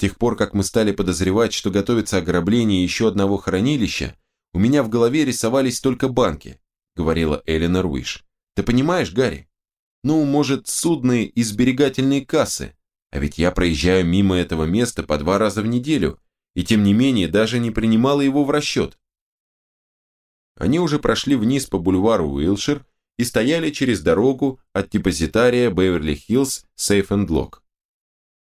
тех пор, как мы стали подозревать, что готовится ограбление еще одного хранилища, у меня в голове рисовались только банки, говорила Элина Руиш. Ты понимаешь, Гарри? Ну, может, судные и сберегательные кассы. А ведь я проезжаю мимо этого места по два раза в неделю, и тем не менее даже не принимала его в расчет. Они уже прошли вниз по бульвару Уилшир и стояли через дорогу от депозитария Беверли-Хиллз Safe and Lock.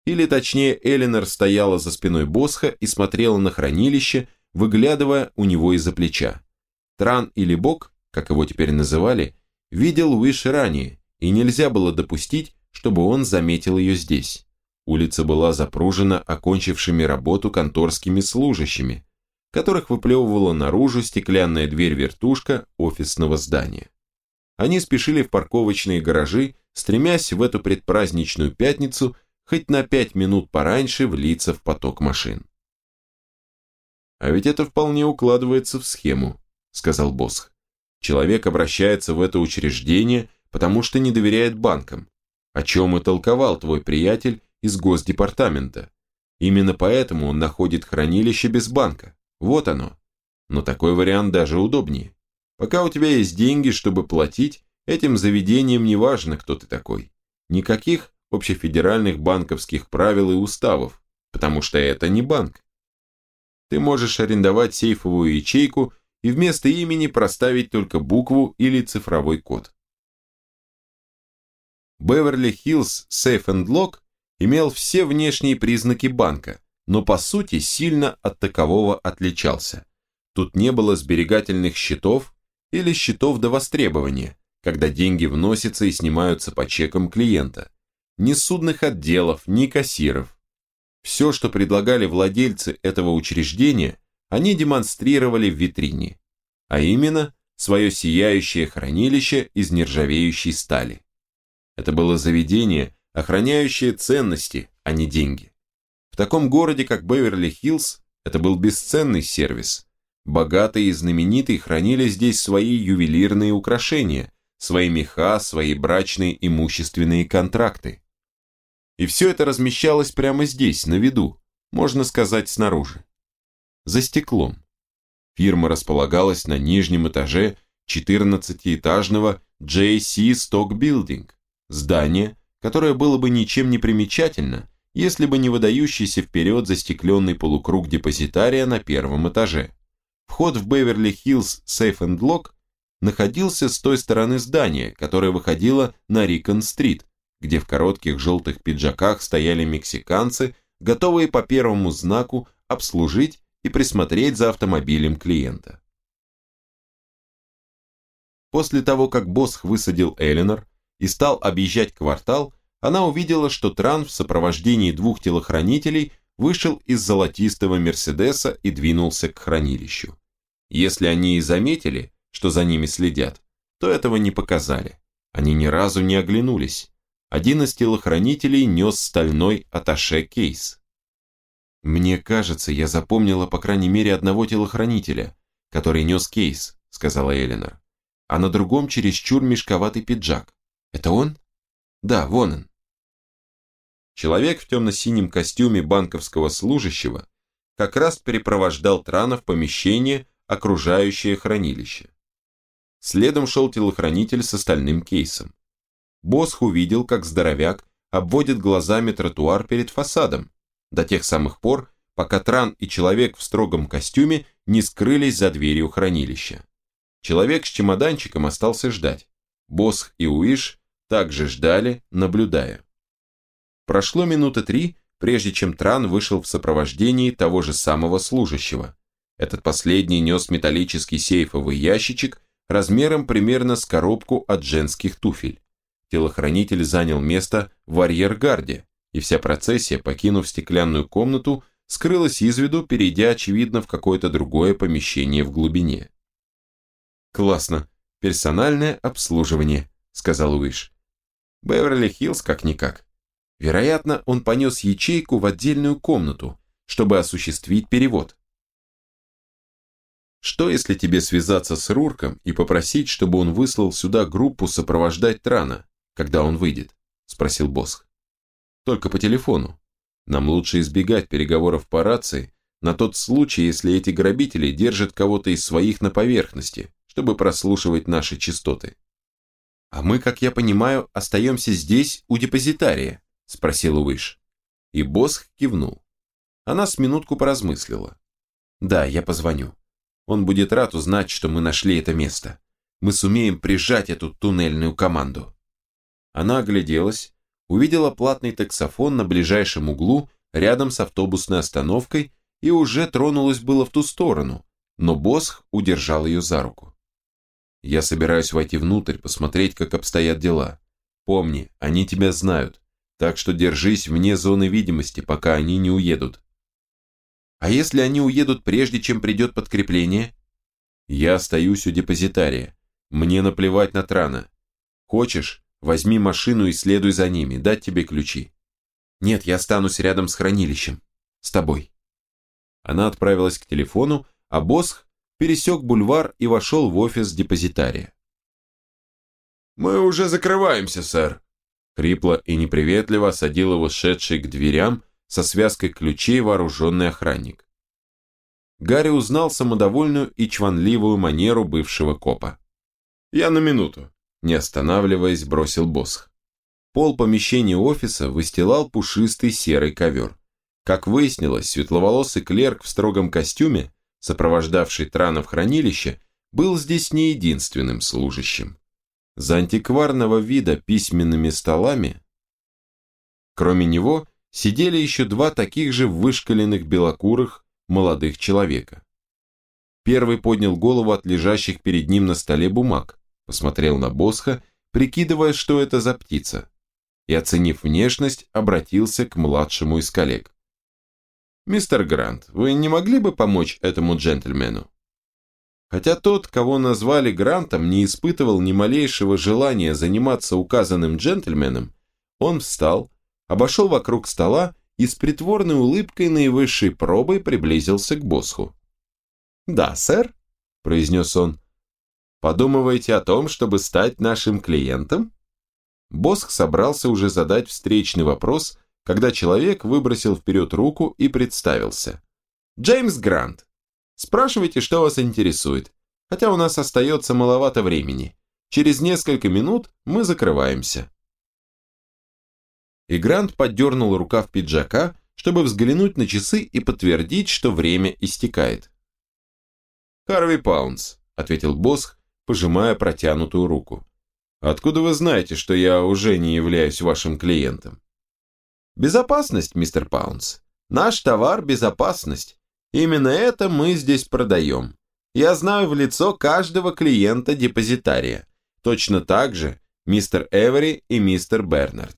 Или точнее, Эленор стояла за спиной Босха и смотрела на хранилище, выглядывая у него из-за плеча. Тран или Бог, как его теперь называли, видел Уиш ранее, и нельзя было допустить, чтобы он заметил ее здесь. Улица была запружена окончившими работу конторскими служащими, которых выплевывала наружу стеклянная дверь-вертушка офисного здания. Они спешили в парковочные гаражи, стремясь в эту предпраздничную пятницу хоть на пять минут пораньше влиться в поток машин. «А ведь это вполне укладывается в схему», – сказал Босх. «Человек обращается в это учреждение, потому что не доверяет банкам, о чем и толковал твой приятель из Госдепартамента. Именно поэтому он находит хранилище без банка. Вот оно. Но такой вариант даже удобнее. Пока у тебя есть деньги, чтобы платить, этим заведением не важно, кто ты такой. Никаких общефедеральных банковских правил и уставов, потому что это не банк. Ты можешь арендовать сейфовую ячейку и вместо имени проставить только букву или цифровой код. Беверли-Хиллз Safe and Lock имел все внешние признаки банка, но по сути сильно от такового отличался. Тут не было сберегательных счетов или счетов до востребования, когда деньги вносятся и снимаются по чекам клиента ни судных отделов, ни кассиров. Все, что предлагали владельцы этого учреждения, они демонстрировали в витрине, а именно свое сияющее хранилище из нержавеющей стали. Это было заведение, охраняющее ценности, а не деньги. В таком городе, как Беверли-Хиллз, это был бесценный сервис. Богатые и знаменитые хранили здесь свои ювелирные украшения, свои меха, свои брачные имущественные контракты. И все это размещалось прямо здесь, на виду, можно сказать, снаружи. За стеклом. Фирма располагалась на нижнем этаже 14-этажного JC Stock Building, здание, которое было бы ничем не примечательно, если бы не выдающийся вперед застекленный полукруг депозитария на первом этаже. Вход в Беверли-Хиллз Safe and Lock находился с той стороны здания, которое выходило на Рикон-стрит, где в коротких желтых пиджаках стояли мексиканцы, готовые по первому знаку обслужить и присмотреть за автомобилем клиента. После того, как Босх высадил Эленор и стал объезжать квартал, она увидела, что Тран в сопровождении двух телохранителей вышел из золотистого Мерседеса и двинулся к хранилищу. Если они и заметили, что за ними следят, то этого не показали. Они ни разу не оглянулись один из телохранителей нес стальной аташе-кейс. «Мне кажется, я запомнила по крайней мере одного телохранителя, который нес кейс», сказала Эленор. «А на другом чересчур мешковатый пиджак. Это он?» «Да, вон он». Человек в темно-синем костюме банковского служащего как раз перепровождал Трана в помещение, окружающее хранилище. Следом шел телохранитель с остальным кейсом. Босх увидел, как здоровяк обводит глазами тротуар перед фасадом, до тех самых пор, пока Тран и человек в строгом костюме не скрылись за дверью хранилища. Человек с чемоданчиком остался ждать. Босх и Уиш также ждали, наблюдая. Прошло минуты три, прежде чем Тран вышел в сопровождении того же самого служащего. Этот последний нес металлический сейфовый ящичек размером примерно с коробку от женских туфель. Телохранитель занял место в арьергарде, и вся процессия, покинув стеклянную комнату, скрылась из виду, перейдя, очевидно, в какое-то другое помещение в глубине. «Классно. Персональное обслуживание», — сказал Уиш. «Беверли-Хиллз как-никак. Вероятно, он понес ячейку в отдельную комнату, чтобы осуществить перевод. Что, если тебе связаться с Рурком и попросить, чтобы он выслал сюда группу сопровождать Трана? Когда он выйдет?» – спросил Босх. «Только по телефону. Нам лучше избегать переговоров по рации на тот случай, если эти грабители держат кого-то из своих на поверхности, чтобы прослушивать наши частоты. «А мы, как я понимаю, остаемся здесь у депозитария?» – спросил Уиш. И Босх кивнул. Она с минутку поразмыслила. «Да, я позвоню. Он будет рад узнать, что мы нашли это место. Мы сумеем прижать эту туннельную команду». Она огляделась, увидела платный таксофон на ближайшем углу рядом с автобусной остановкой и уже тронулась было в ту сторону, но Босх удержал ее за руку. «Я собираюсь войти внутрь, посмотреть, как обстоят дела. Помни, они тебя знают, так что держись вне зоны видимости, пока они не уедут. А если они уедут прежде, чем придет подкрепление? Я остаюсь у депозитария. Мне наплевать на Трана. Хочешь, возьми машину и следуй за ними, дать тебе ключи. Нет, я останусь рядом с хранилищем. С тобой. Она отправилась к телефону, а Босх пересек бульвар и вошел в офис депозитария. «Мы уже закрываемся, сэр», — хрипло и неприветливо осадил его шедший к дверям со связкой ключей вооруженный охранник. Гарри узнал самодовольную и чванливую манеру бывшего копа. «Я на минуту», – не останавливаясь, бросил Босх. Пол помещения офиса выстилал пушистый серый ковер. Как выяснилось, светловолосый клерк в строгом костюме, сопровождавший Трана в хранилище, был здесь не единственным служащим. За антикварного вида письменными столами, кроме него, сидели еще два таких же вышкаленных белокурых молодых человека. Первый поднял голову от лежащих перед ним на столе бумаг, посмотрел на Босха, прикидывая, что это за птица, и, оценив внешность, обратился к младшему из коллег. «Мистер Грант, вы не могли бы помочь этому джентльмену?» Хотя тот, кого назвали Грантом, не испытывал ни малейшего желания заниматься указанным джентльменом, он встал, обошел вокруг стола и с притворной улыбкой наивысшей пробой приблизился к Босху. «Да, сэр», – произнес он, – «подумываете о том, чтобы стать нашим клиентом?» Босх собрался уже задать встречный вопрос, когда человек выбросил вперед руку и представился. «Джеймс Грант. Спрашивайте, что вас интересует, хотя у нас остается маловато времени. Через несколько минут мы закрываемся» и Грант поддернул рукав пиджака, чтобы взглянуть на часы и подтвердить, что время истекает. «Харви Паунс», — ответил Босх, пожимая протянутую руку. «Откуда вы знаете, что я уже не являюсь вашим клиентом?» «Безопасность, мистер Паунс. Наш товар – безопасность. Именно это мы здесь продаем. Я знаю в лицо каждого клиента-депозитария. Точно так же мистер Эвери и мистер Бернард.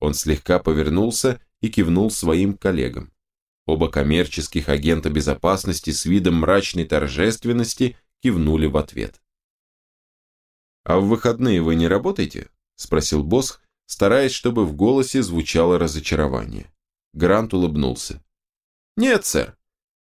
Он слегка повернулся и кивнул своим коллегам. Оба коммерческих агента безопасности с видом мрачной торжественности кивнули в ответ. «А в выходные вы не работаете?» – спросил Босх, стараясь, чтобы в голосе звучало разочарование. Грант улыбнулся. «Нет, сэр.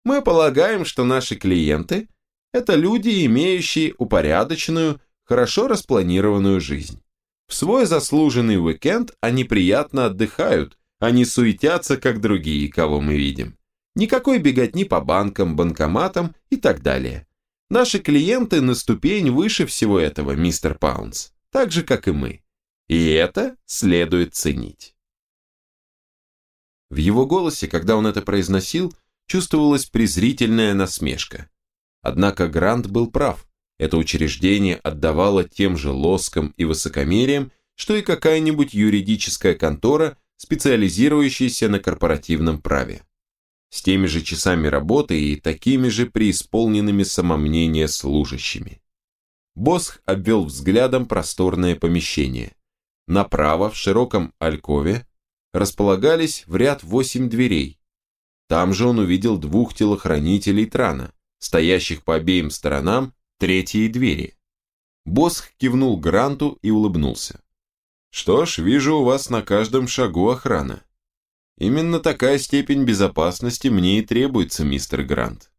Мы полагаем, что наши клиенты – это люди, имеющие упорядоченную, хорошо распланированную жизнь. В свой заслуженный уикенд они приятно отдыхают, не суетятся, как другие, кого мы видим. Никакой беготни по банкам, банкоматам и так далее. Наши клиенты на ступень выше всего этого, мистер Паунс, так же, как и мы. И это следует ценить. В его голосе, когда он это произносил, чувствовалась презрительная насмешка. Однако Грант был прав. Это учреждение отдавало тем же лоском и высокомерием, что и какая-нибудь юридическая контора, специализирующаяся на корпоративном праве. С теми же часами работы и такими же преисполненными самомнения служащими. Босх обвел взглядом просторное помещение. Направо, в широком алькове, располагались в ряд восемь дверей. Там же он увидел двух телохранителей Трана, стоящих по обеим сторонам третьей двери. Босх кивнул Гранту и улыбнулся. «Что ж, вижу у вас на каждом шагу охрана. Именно такая степень безопасности мне и требуется, мистер Грант».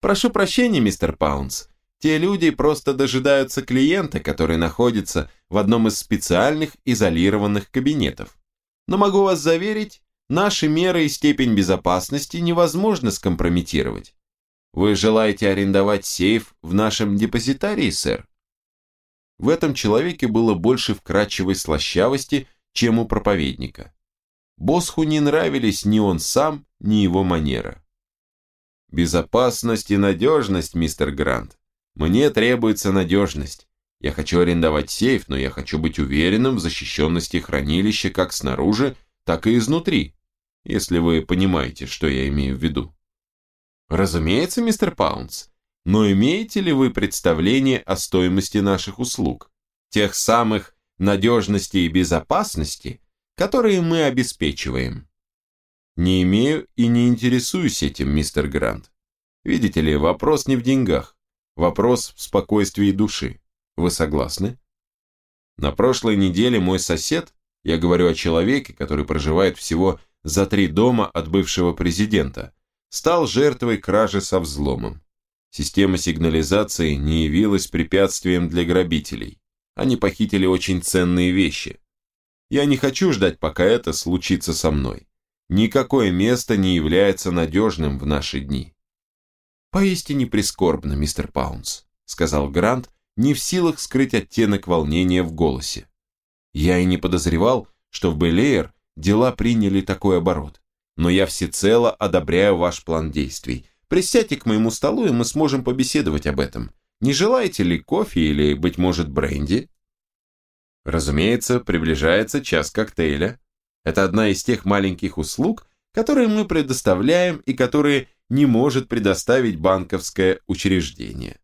«Прошу прощения, мистер Паунс. Те люди просто дожидаются клиента, который находится в одном из специальных изолированных кабинетов. Но могу вас заверить, наши меры и степень безопасности невозможно скомпрометировать. Вы желаете арендовать сейф в нашем депозитарии, сэр? В этом человеке было больше вкрадчивой слащавости, чем у проповедника. Босху не нравились ни он сам, ни его манера. Безопасность и надежность, мистер Грант. Мне требуется надежность. Я хочу арендовать сейф, но я хочу быть уверенным в защищенности хранилища как снаружи, так и изнутри, если вы понимаете, что я имею в виду. Разумеется, мистер Паунс. Но имеете ли вы представление о стоимости наших услуг? Тех самых надежности и безопасности, которые мы обеспечиваем. Не имею и не интересуюсь этим, мистер Грант. Видите ли, вопрос не в деньгах. Вопрос в спокойствии души. Вы согласны? На прошлой неделе мой сосед, я говорю о человеке, который проживает всего за три дома от бывшего президента, стал жертвой кражи со взломом. Система сигнализации не явилась препятствием для грабителей. Они похитили очень ценные вещи. Я не хочу ждать, пока это случится со мной. Никакое место не является надежным в наши дни. Поистине прискорбно, мистер Паунс, сказал Грант, не в силах скрыть оттенок волнения в голосе. Я и не подозревал, что в Белеер дела приняли такой оборот. Но я всецело одобряю ваш план действий. Присядьте к моему столу, и мы сможем побеседовать об этом. Не желаете ли кофе или, быть может, бренди? Разумеется, приближается час коктейля. Это одна из тех маленьких услуг, которые мы предоставляем и которые не может предоставить банковское учреждение.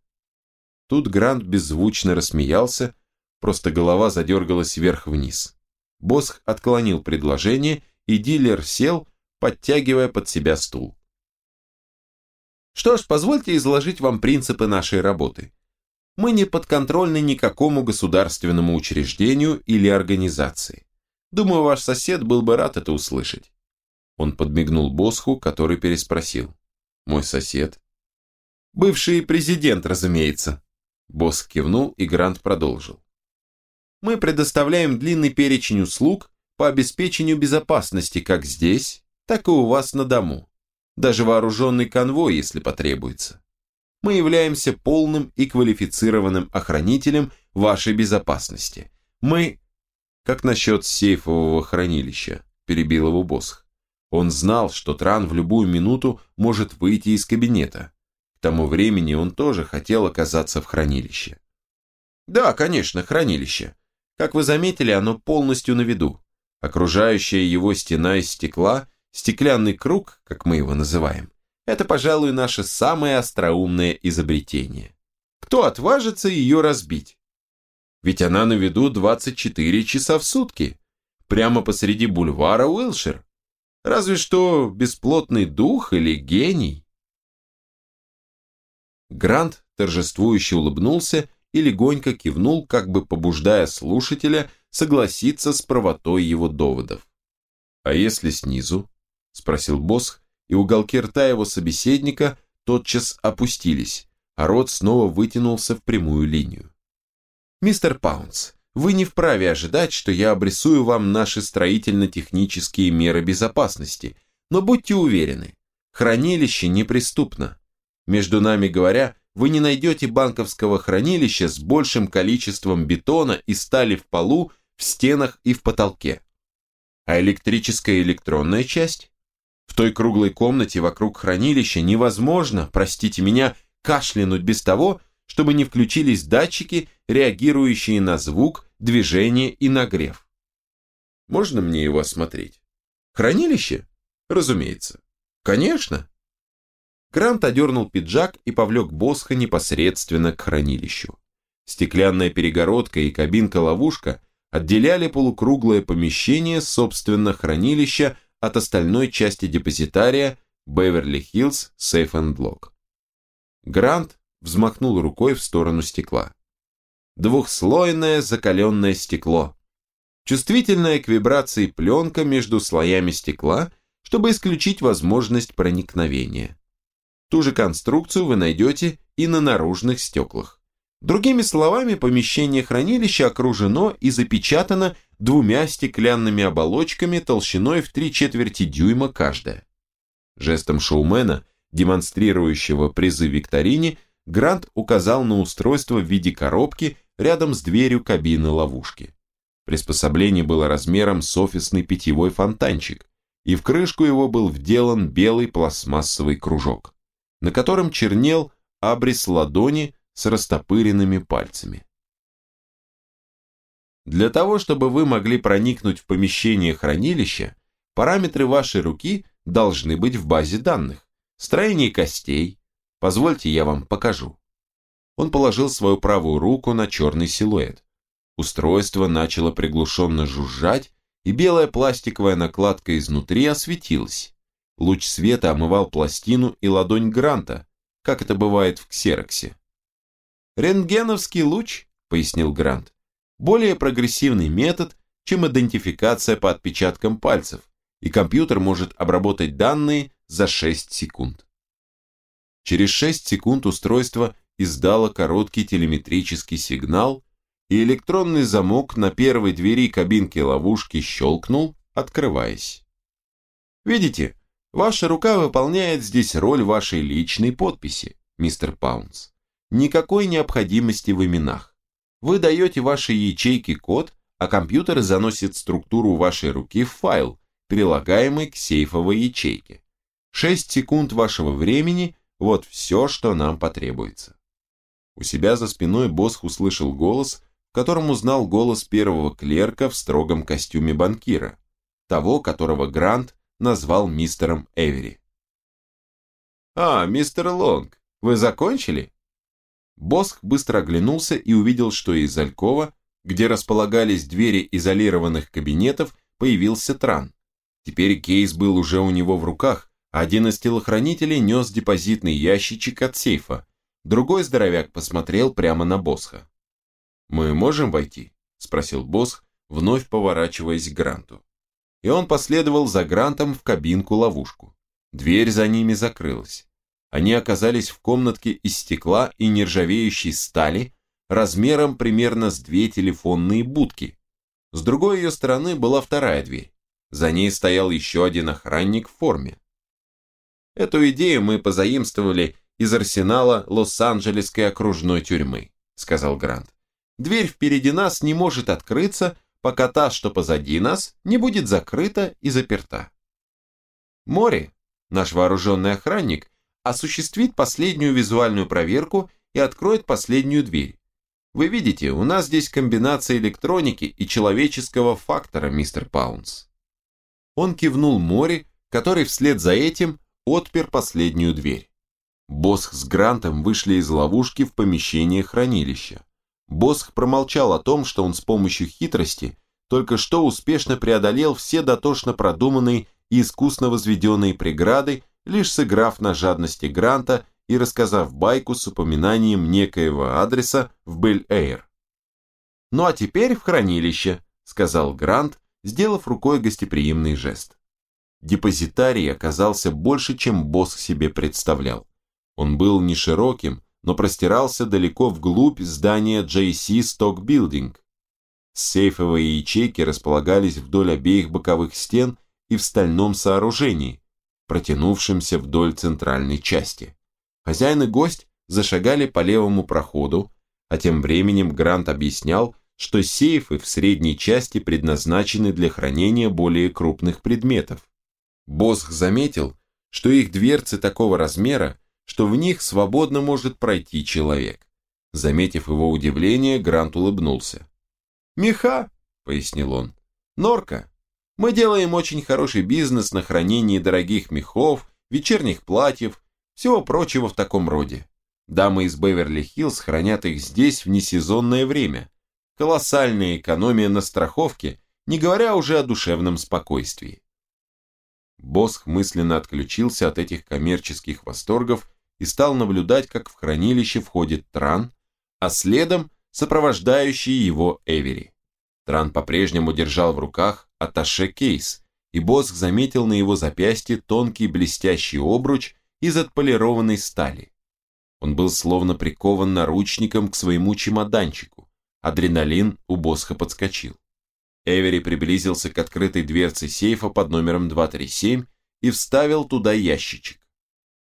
Тут Грант беззвучно рассмеялся, просто голова задергалась вверх-вниз. Босх отклонил предложение, и дилер сел, подтягивая под себя стул. Что ж, позвольте изложить вам принципы нашей работы. Мы не подконтрольны никакому государственному учреждению или организации. Думаю, ваш сосед был бы рад это услышать. Он подмигнул Босху, который переспросил. Мой сосед? Бывший президент, разумеется. Босс кивнул, и Грант продолжил. Мы предоставляем длинный перечень услуг по обеспечению безопасности как здесь, так и у вас на дому. Даже вооруженный конвой, если потребуется. Мы являемся полным и квалифицированным охранителем вашей безопасности. Мы... Как насчет сейфового хранилища? Перебил его Босх. Он знал, что Тран в любую минуту может выйти из кабинета тому времени он тоже хотел оказаться в хранилище. Да, конечно, хранилище. Как вы заметили, оно полностью на виду. Окружающая его стена из стекла, стеклянный круг, как мы его называем, это, пожалуй, наше самое остроумное изобретение. Кто отважится ее разбить? Ведь она на виду 24 часа в сутки, прямо посреди бульвара Уилшир. Разве что бесплотный дух или гений Грант торжествующе улыбнулся и легонько кивнул, как бы побуждая слушателя согласиться с правотой его доводов. «А если снизу?» – спросил Босх, и уголки рта его собеседника тотчас опустились, а рот снова вытянулся в прямую линию. «Мистер Паунс, вы не вправе ожидать, что я обрисую вам наши строительно-технические меры безопасности, но будьте уверены, хранилище неприступно. Между нами говоря, вы не найдете банковского хранилища с большим количеством бетона и стали в полу, в стенах и в потолке. А электрическая и электронная часть? В той круглой комнате вокруг хранилища невозможно, простите меня, кашлянуть без того, чтобы не включились датчики, реагирующие на звук, движение и нагрев. Можно мне его осмотреть? Хранилище? Разумеется. Конечно. Грант одернул пиджак и повлек Босха непосредственно к хранилищу. Стеклянная перегородка и кабинка-ловушка отделяли полукруглое помещение, собственно, хранилища от остальной части депозитария Беверли-Хиллз Safe and Lock. Грант взмахнул рукой в сторону стекла. Двухслойное закаленное стекло. Чувствительная к вибрации пленка между слоями стекла, чтобы исключить возможность проникновения. Ту же конструкцию вы найдете и на наружных стеклах. Другими словами, помещение хранилища окружено и запечатано двумя стеклянными оболочками толщиной в три четверти дюйма каждая. Жестом шоумена, демонстрирующего призы викторине, Грант указал на устройство в виде коробки рядом с дверью кабины ловушки. Приспособление было размером с офисный питьевой фонтанчик, и в крышку его был вделан белый пластмассовый кружок, на котором чернел абрис ладони с растопыренными пальцами. Для того, чтобы вы могли проникнуть в помещение хранилища, параметры вашей руки должны быть в базе данных. Строение костей. Позвольте, я вам покажу. Он положил свою правую руку на черный силуэт. Устройство начало приглушенно жужжать, и белая пластиковая накладка изнутри осветилась. Луч света омывал пластину и ладонь Гранта, как это бывает в ксероксе. «Рентгеновский луч», — пояснил Грант, — «более прогрессивный метод, чем идентификация по отпечаткам пальцев, и компьютер может обработать данные за 6 секунд». Через 6 секунд устройство издало короткий телеметрический сигнал, и электронный замок на первой двери кабинки ловушки щелкнул, открываясь. Видите, ваша рука выполняет здесь роль вашей личной подписи, мистер Паунс. Никакой необходимости в именах. Вы даете вашей ячейке код, а компьютер заносит структуру вашей руки в файл, прилагаемый к сейфовой ячейке. 6 секунд вашего времени – вот все, что нам потребуется. У себя за спиной Босх услышал голос, которым узнал голос первого клерка в строгом костюме банкира, того, которого Грант назвал мистером Эвери. «А, мистер Лонг, вы закончили?» Босх быстро оглянулся и увидел, что из Алькова, где располагались двери изолированных кабинетов, появился Тран. Теперь кейс был уже у него в руках, а один из телохранителей нес депозитный ящичек от сейфа, другой здоровяк посмотрел прямо на Босха. «Мы можем войти?» – спросил Босх, вновь поворачиваясь к Гранту. И он последовал за Грантом в кабинку-ловушку. Дверь за ними закрылась. Они оказались в комнатке из стекла и нержавеющей стали, размером примерно с две телефонные будки. С другой ее стороны была вторая дверь. За ней стоял еще один охранник в форме. Эту идею мы позаимствовали из арсенала Лос-Анджелесской окружной тюрьмы, сказал Грант. Дверь впереди нас не может открыться, пока та, что позади нас, не будет закрыта и заперта. Мори, наш вооруженный охранник, осуществит последнюю визуальную проверку и откроет последнюю дверь. Вы видите, у нас здесь комбинация электроники и человеческого фактора, мистер Паунс. Он кивнул Мори, который вслед за этим отпер последнюю дверь. Босх с Грантом вышли из ловушки в помещение хранилища. Босх промолчал о том, что он с помощью хитрости только что успешно преодолел все дотошно продуманные и искусно возведенные преграды, лишь сыграв на жадности Гранта и рассказав байку с упоминанием некоего адреса в Бель-Эйр. «Ну а теперь в хранилище», — сказал Грант, сделав рукой гостеприимный жест. Депозитарий оказался больше, чем босс себе представлял. Он был не широким, но простирался далеко вглубь здания JC Stock Building. Сейфовые ячейки располагались вдоль обеих боковых стен и в стальном сооружении, протянувшемся вдоль центральной части. Хозяин и гость зашагали по левому проходу, а тем временем Грант объяснял, что сейфы в средней части предназначены для хранения более крупных предметов. Босх заметил, что их дверцы такого размера, что в них свободно может пройти человек. Заметив его удивление, Грант улыбнулся. «Меха», — пояснил он, — «норка. Мы делаем очень хороший бизнес на хранении дорогих мехов, вечерних платьев, всего прочего в таком роде. Дамы из Беверли-Хиллз хранят их здесь в несезонное время. Колоссальная экономия на страховке, не говоря уже о душевном спокойствии. Босх мысленно отключился от этих коммерческих восторгов и стал наблюдать, как в хранилище входит Тран, а следом сопровождающий его Эвери. Тран по-прежнему держал в руках аташе кейс, и Босх заметил на его запястье тонкий блестящий обруч из отполированной стали. Он был словно прикован наручником к своему чемоданчику. Адреналин у Босха подскочил. Эвери приблизился к открытой дверце сейфа под номером 237 и вставил туда ящичек.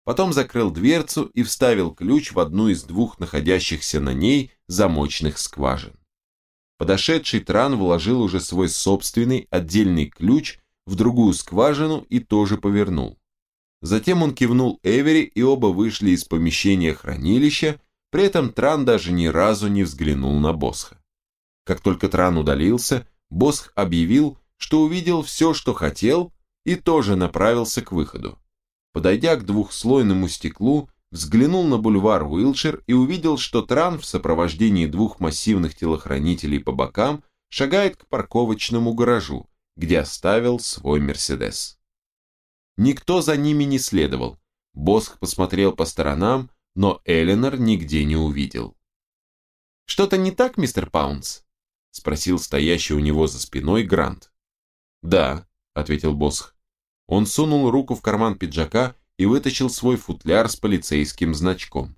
Потом закрыл дверцу и вставил ключ в одну из двух находящихся на ней замочных скважин. Подошедший Тран вложил уже свой собственный отдельный ключ в другую скважину и тоже повернул. Затем он кивнул Эвери, и оба вышли из помещения хранилища, при этом Тран даже ни разу не взглянул на Босха. Как только Тран удалился, Босх объявил, что увидел все, что хотел, и тоже направился к выходу. Подойдя к двухслойному стеклу, взглянул на бульвар Уилшир и увидел, что Тран в сопровождении двух массивных телохранителей по бокам шагает к парковочному гаражу, где оставил свой Мерседес. Никто за ними не следовал. Босх посмотрел по сторонам, но Эленор нигде не увидел. «Что-то не так, мистер Паунс?» – спросил стоящий у него за спиной Грант. «Да», – ответил Босх. Он сунул руку в карман пиджака и вытащил свой футляр с полицейским значком.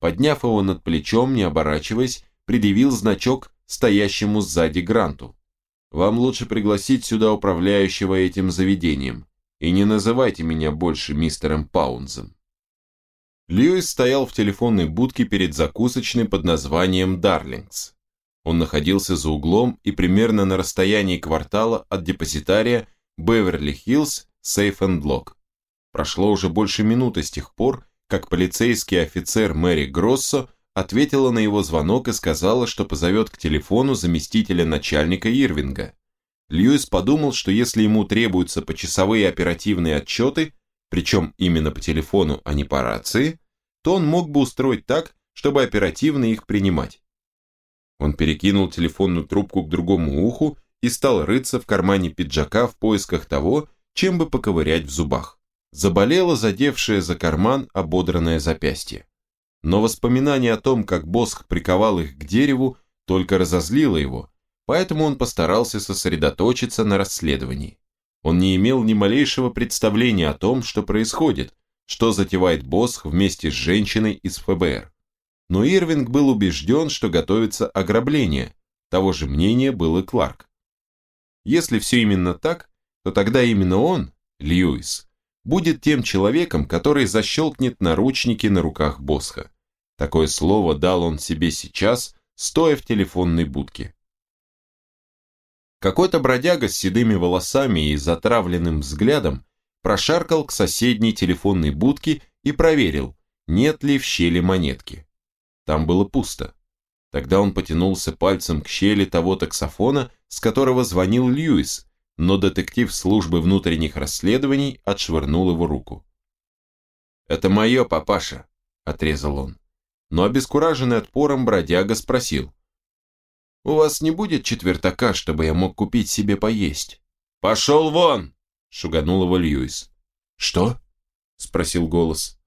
Подняв его над плечом, не оборачиваясь, предъявил значок стоящему сзади Гранту. «Вам лучше пригласить сюда управляющего этим заведением, и не называйте меня больше мистером Паунзом». Льюис стоял в телефонной будке перед закусочной под названием «Дарлингс». Он находился за углом и примерно на расстоянии квартала от депозитария Беверли-Хиллз Сейф энд Лок. Прошло уже больше минуты с тех пор, как полицейский офицер Мэри Гроссо ответила на его звонок и сказала, что позовет к телефону заместителя начальника Ирвинга. Льюис подумал, что если ему требуются почасовые оперативные отчеты, причем именно по телефону, а не по рации, то он мог бы устроить так, чтобы оперативно их принимать. Он перекинул телефонную трубку к другому уху и стал рыться в кармане пиджака в поисках того, чем бы поковырять в зубах. Заболело задевшее за карман ободранное запястье. Но воспоминание о том, как Босх приковал их к дереву, только разозлило его, поэтому он постарался сосредоточиться на расследовании. Он не имел ни малейшего представления о том, что происходит, что затевает Босх вместе с женщиной из ФБР. Но Ирвинг был убежден, что готовится ограбление. Того же мнения был и Кларк. Если все именно так, то тогда именно он, Льюис, будет тем человеком, который защелкнет наручники на руках Босха. Такое слово дал он себе сейчас, стоя в телефонной будке. Какой-то бродяга с седыми волосами и затравленным взглядом прошаркал к соседней телефонной будке и проверил, нет ли в щели монетки. Там было пусто. Тогда он потянулся пальцем к щели того таксофона, с которого звонил Льюис, но детектив службы внутренних расследований отшвырнул его руку. «Это мое, папаша», – отрезал он. Но обескураженный отпором бродяга спросил. У вас не будет четвертака, чтобы я мог купить себе поесть?» «Пошел вон!» – шуганул его Льюис. «Что?» – спросил голос.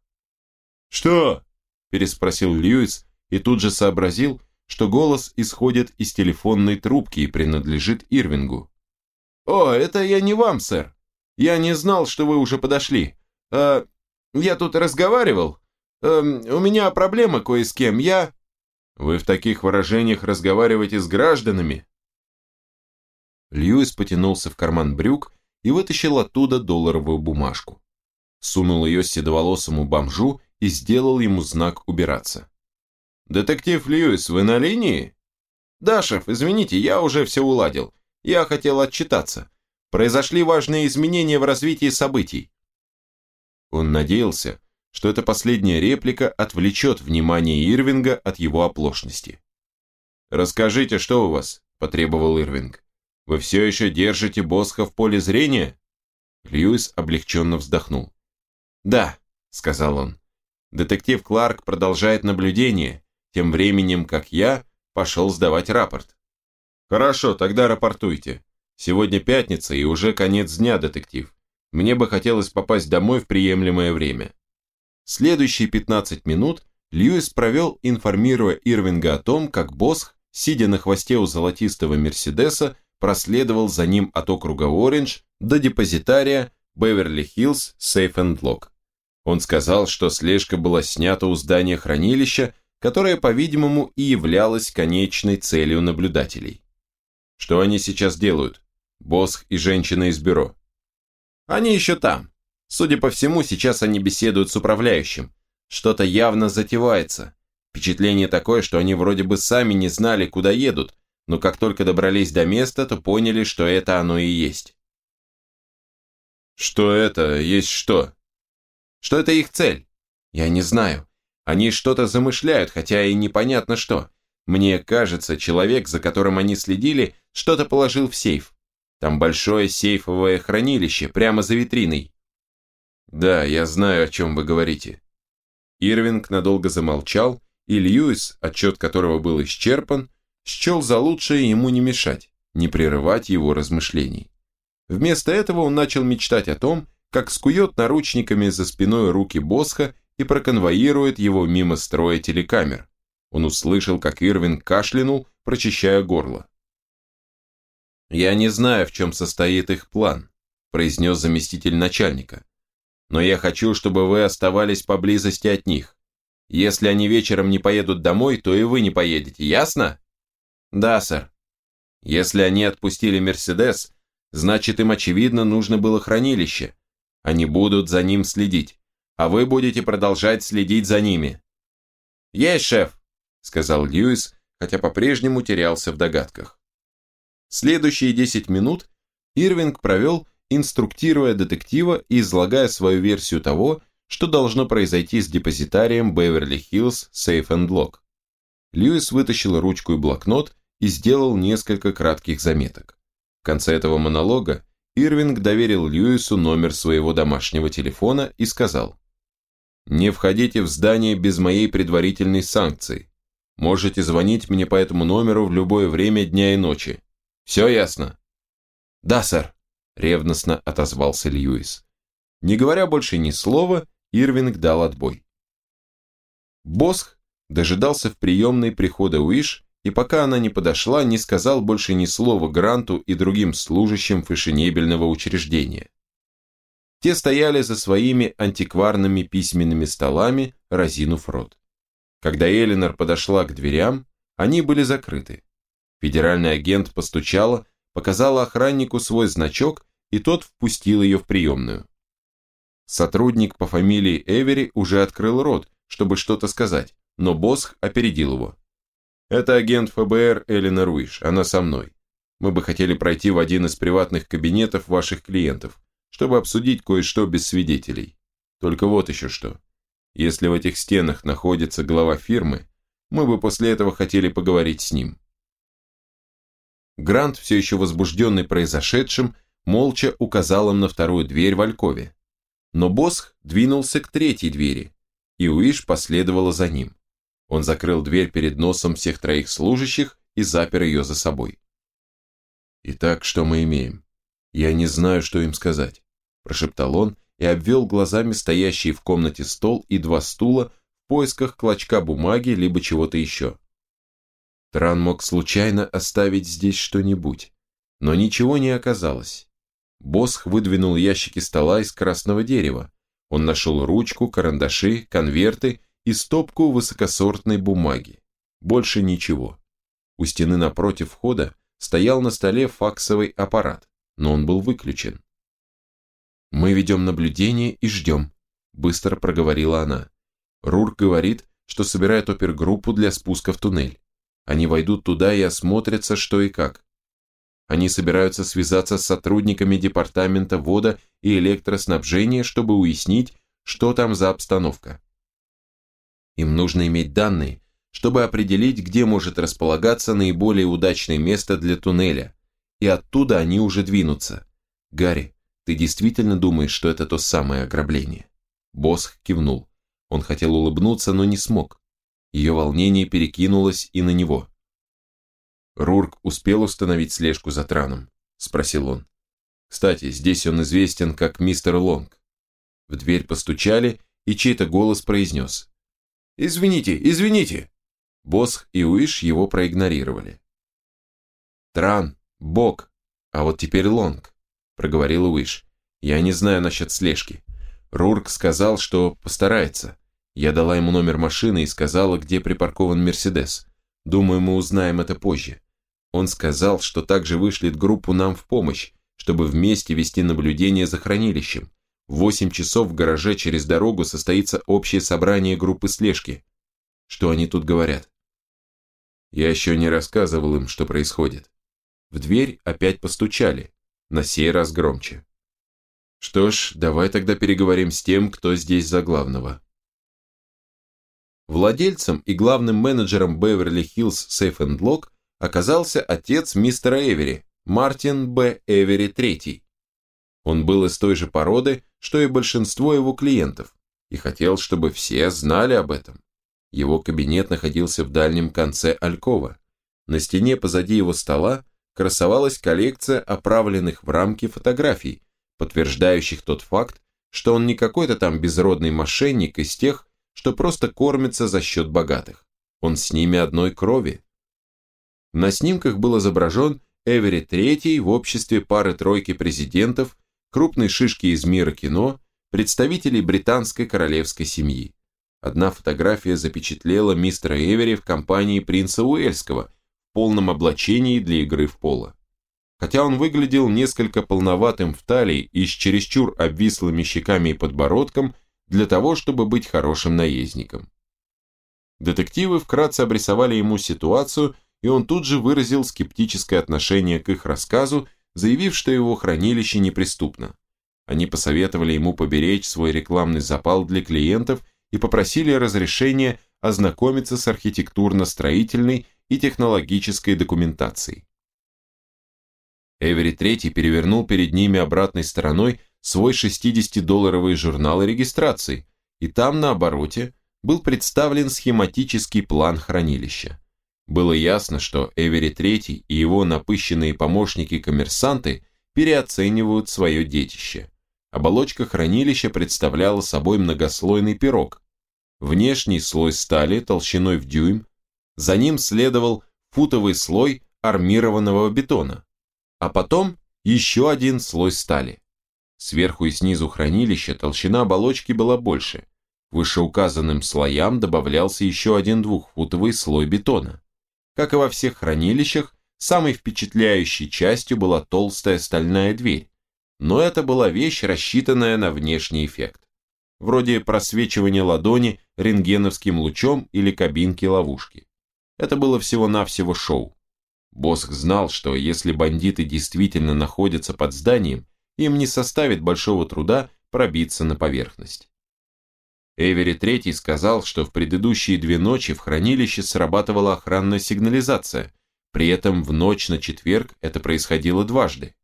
«Что?» – переспросил Льюис и тут же сообразил, что голос исходит из телефонной трубки и принадлежит Ирвингу. «О, это я не вам, сэр. Я не знал, что вы уже подошли. А, я тут разговаривал. А, у меня проблема кое с кем. Я...» Вы в таких выражениях разговариваете с гражданами?» Льюис потянулся в карман брюк и вытащил оттуда долларовую бумажку. Сунул ее седоволосому бомжу и сделал ему знак убираться. «Детектив Льюис, вы на линии?» «Да, шеф, извините, я уже все уладил. Я хотел отчитаться. Произошли важные изменения в развитии событий». Он надеялся, что эта последняя реплика отвлечет внимание Ирвинга от его оплошности. «Расскажите, что у вас?» – потребовал Ирвинг. «Вы все еще держите Босха в поле зрения?» Льюис облегченно вздохнул. «Да», – сказал он. «Детектив Кларк продолжает наблюдение, тем временем, как я пошел сдавать рапорт». «Хорошо, тогда рапортуйте. Сегодня пятница и уже конец дня, детектив. Мне бы хотелось попасть домой в приемлемое время. Следующие 15 минут Льюис провел, информируя Ирвинга о том, как Босх, сидя на хвосте у золотистого Мерседеса, проследовал за ним от округа Ориндж до депозитария Беверли-Хиллз Сейф энд Лок. Он сказал, что слежка была снята у здания хранилища, которое, по-видимому, и являлось конечной целью наблюдателей. Что они сейчас делают? Босх и женщина из бюро. Они еще там. Судя по всему, сейчас они беседуют с управляющим. Что-то явно затевается. Впечатление такое, что они вроде бы сами не знали, куда едут, но как только добрались до места, то поняли, что это оно и есть. Что это есть что? Что это их цель? Я не знаю. Они что-то замышляют, хотя и непонятно что. Мне кажется, человек, за которым они следили, что-то положил в сейф. Там большое сейфовое хранилище, прямо за витриной. Да, я знаю, о чем вы говорите. Ирвинг надолго замолчал, и Льюис, отчет которого был исчерпан, счел за лучшее ему не мешать, не прерывать его размышлений. Вместо этого он начал мечтать о том, как скует наручниками за спиной руки Босха и проконвоирует его мимо строя телекамер. Он услышал, как Ирвин кашлянул, прочищая горло. «Я не знаю, в чем состоит их план», произнес заместитель начальника. «Но я хочу, чтобы вы оставались поблизости от них. Если они вечером не поедут домой, то и вы не поедете, ясно?» «Да, сэр». «Если они отпустили Мерседес, значит им очевидно нужно было хранилище. Они будут за ним следить, а вы будете продолжать следить за ними». «Есть, шеф», — сказал Льюис, хотя по-прежнему терялся в догадках. Следующие 10 минут Ирвинг провел, инструктируя детектива и излагая свою версию того, что должно произойти с депозитарием Беверли-Хиллз Safe and Lock. Льюис вытащил ручку и блокнот и сделал несколько кратких заметок. В конце этого монолога Ирвинг доверил Льюису номер своего домашнего телефона и сказал «Не входите в здание без моей предварительной санкции. Можете звонить мне по этому номеру в любое время дня и ночи. Все ясно?» «Да, сэр», – ревностно отозвался Льюис. Не говоря больше ни слова, Ирвинг дал отбой. Босх дожидался в приемной прихода Уиш и пока она не подошла, не сказал больше ни слова Гранту и другим служащим фешенебельного учреждения. Те стояли за своими антикварными письменными столами, разинув рот. Когда Элинор подошла к дверям, они были закрыты. Федеральный агент постучала, показала охраннику свой значок, и тот впустил ее в приемную. Сотрудник по фамилии Эвери уже открыл рот, чтобы что-то сказать, но Босх опередил его. Это агент ФБР Элина Руиш, она со мной. Мы бы хотели пройти в один из приватных кабинетов ваших клиентов, чтобы обсудить кое-что без свидетелей. Только вот еще что. Если в этих стенах находится глава фирмы, мы бы после этого хотели поговорить с ним. Грант, все еще возбужденный произошедшим, молча указал им на вторую дверь в Алькове. Но Босх двинулся к третьей двери, и Уиш последовала за ним. Он закрыл дверь перед носом всех троих служащих и запер ее за собой. «Итак, что мы имеем? Я не знаю, что им сказать», – прошептал он и обвел глазами стоящий в комнате стол и два стула в поисках клочка бумаги либо чего-то еще. Тран мог случайно оставить здесь что-нибудь, но ничего не оказалось. Босх выдвинул ящики стола из красного дерева. Он нашел ручку, карандаши, конверты и стопку высокосортной бумаги. Больше ничего. У стены напротив входа стоял на столе факсовый аппарат, но он был выключен. «Мы ведем наблюдение и ждем», – быстро проговорила она. Рурк говорит, что собирает опергруппу для спуска в туннель. Они войдут туда и осмотрятся, что и как. Они собираются связаться с сотрудниками департамента вода и электроснабжения, чтобы уяснить, что там за обстановка. Им нужно иметь данные, чтобы определить, где может располагаться наиболее удачное место для туннеля, и оттуда они уже двинутся. Гарри, ты действительно думаешь, что это то самое ограбление? Босх кивнул. Он хотел улыбнуться, но не смог. Ее волнение перекинулось и на него. Рурк успел установить слежку за Траном? Спросил он. Кстати, здесь он известен как мистер Лонг. В дверь постучали, и чей-то голос произнес. «Извините, извините!» Босх и Уиш его проигнорировали. «Тран, Бог, а вот теперь Лонг», – проговорил Уиш. «Я не знаю насчет слежки. Рурк сказал, что постарается. Я дала ему номер машины и сказала, где припаркован Мерседес. Думаю, мы узнаем это позже. Он сказал, что также вышлет группу нам в помощь, чтобы вместе вести наблюдение за хранилищем. В 8 часов в гараже через дорогу состоится общее собрание группы слежки. Что они тут говорят? Я еще не рассказывал им, что происходит. В дверь опять постучали, на сей раз громче. Что ж, давай тогда переговорим с тем, кто здесь за главного. Владельцем и главным менеджером Hills Safe and Lock оказался отец мистера Эвери, Мартин Б. Эвери III. Он был из той же породы, что и большинство его клиентов, и хотел, чтобы все знали об этом. Его кабинет находился в дальнем конце алькова. На стене позади его стола красовалась коллекция оправленных в рамки фотографий, подтверждающих тот факт, что он не какой-то там безродный мошенник из тех, что просто кормится за счет богатых. Он с ними одной крови. На снимках был изображен Эвери III в обществе пары-тройки президентов, крупной шишки из мира кино, представителей британской королевской семьи. Одна фотография запечатлела мистера Эвери в компании принца Уэльского полном облачении для игры в поло. Хотя он выглядел несколько полноватым в талии и с чересчур обвислыми щеками и подбородком, для того, чтобы быть хорошим наездником. Детективы вкратце обрисовали ему ситуацию, и он тут же выразил скептическое отношение к их рассказу, заявив, что его хранилище неприступно. Они посоветовали ему поберечь свой рекламный запал для клиентов и попросили разрешения ознакомиться с архитектурно-строительной и технологической документацией. Эвери III перевернул перед ними обратной стороной свой 60-долларовый журнал регистрации, и там на обороте был представлен схематический план хранилища. Было ясно, что Эвери III и его напыщенные помощники-коммерсанты переоценивают свое детище. Оболочка хранилища представляла собой многослойный пирог. Внешний слой стали толщиной в дюйм, за ним следовал футовый слой армированного бетона, а потом еще один слой стали. Сверху и снизу хранилища толщина оболочки была больше. К вышеуказанным слоям добавлялся еще один двухфутовый слой бетона. Как и во всех хранилищах, самой впечатляющей частью была толстая стальная дверь, но это была вещь, рассчитанная на внешний эффект. Вроде просвечивания ладони рентгеновским лучом или кабинки ловушки. Это было всего-навсего шоу. Босх знал, что если бандиты действительно находятся под зданием, им не составит большого труда пробиться на поверхность. Эвери III сказал, что в предыдущие две ночи в хранилище срабатывала охранная сигнализация, при этом в ночь на четверг это происходило дважды.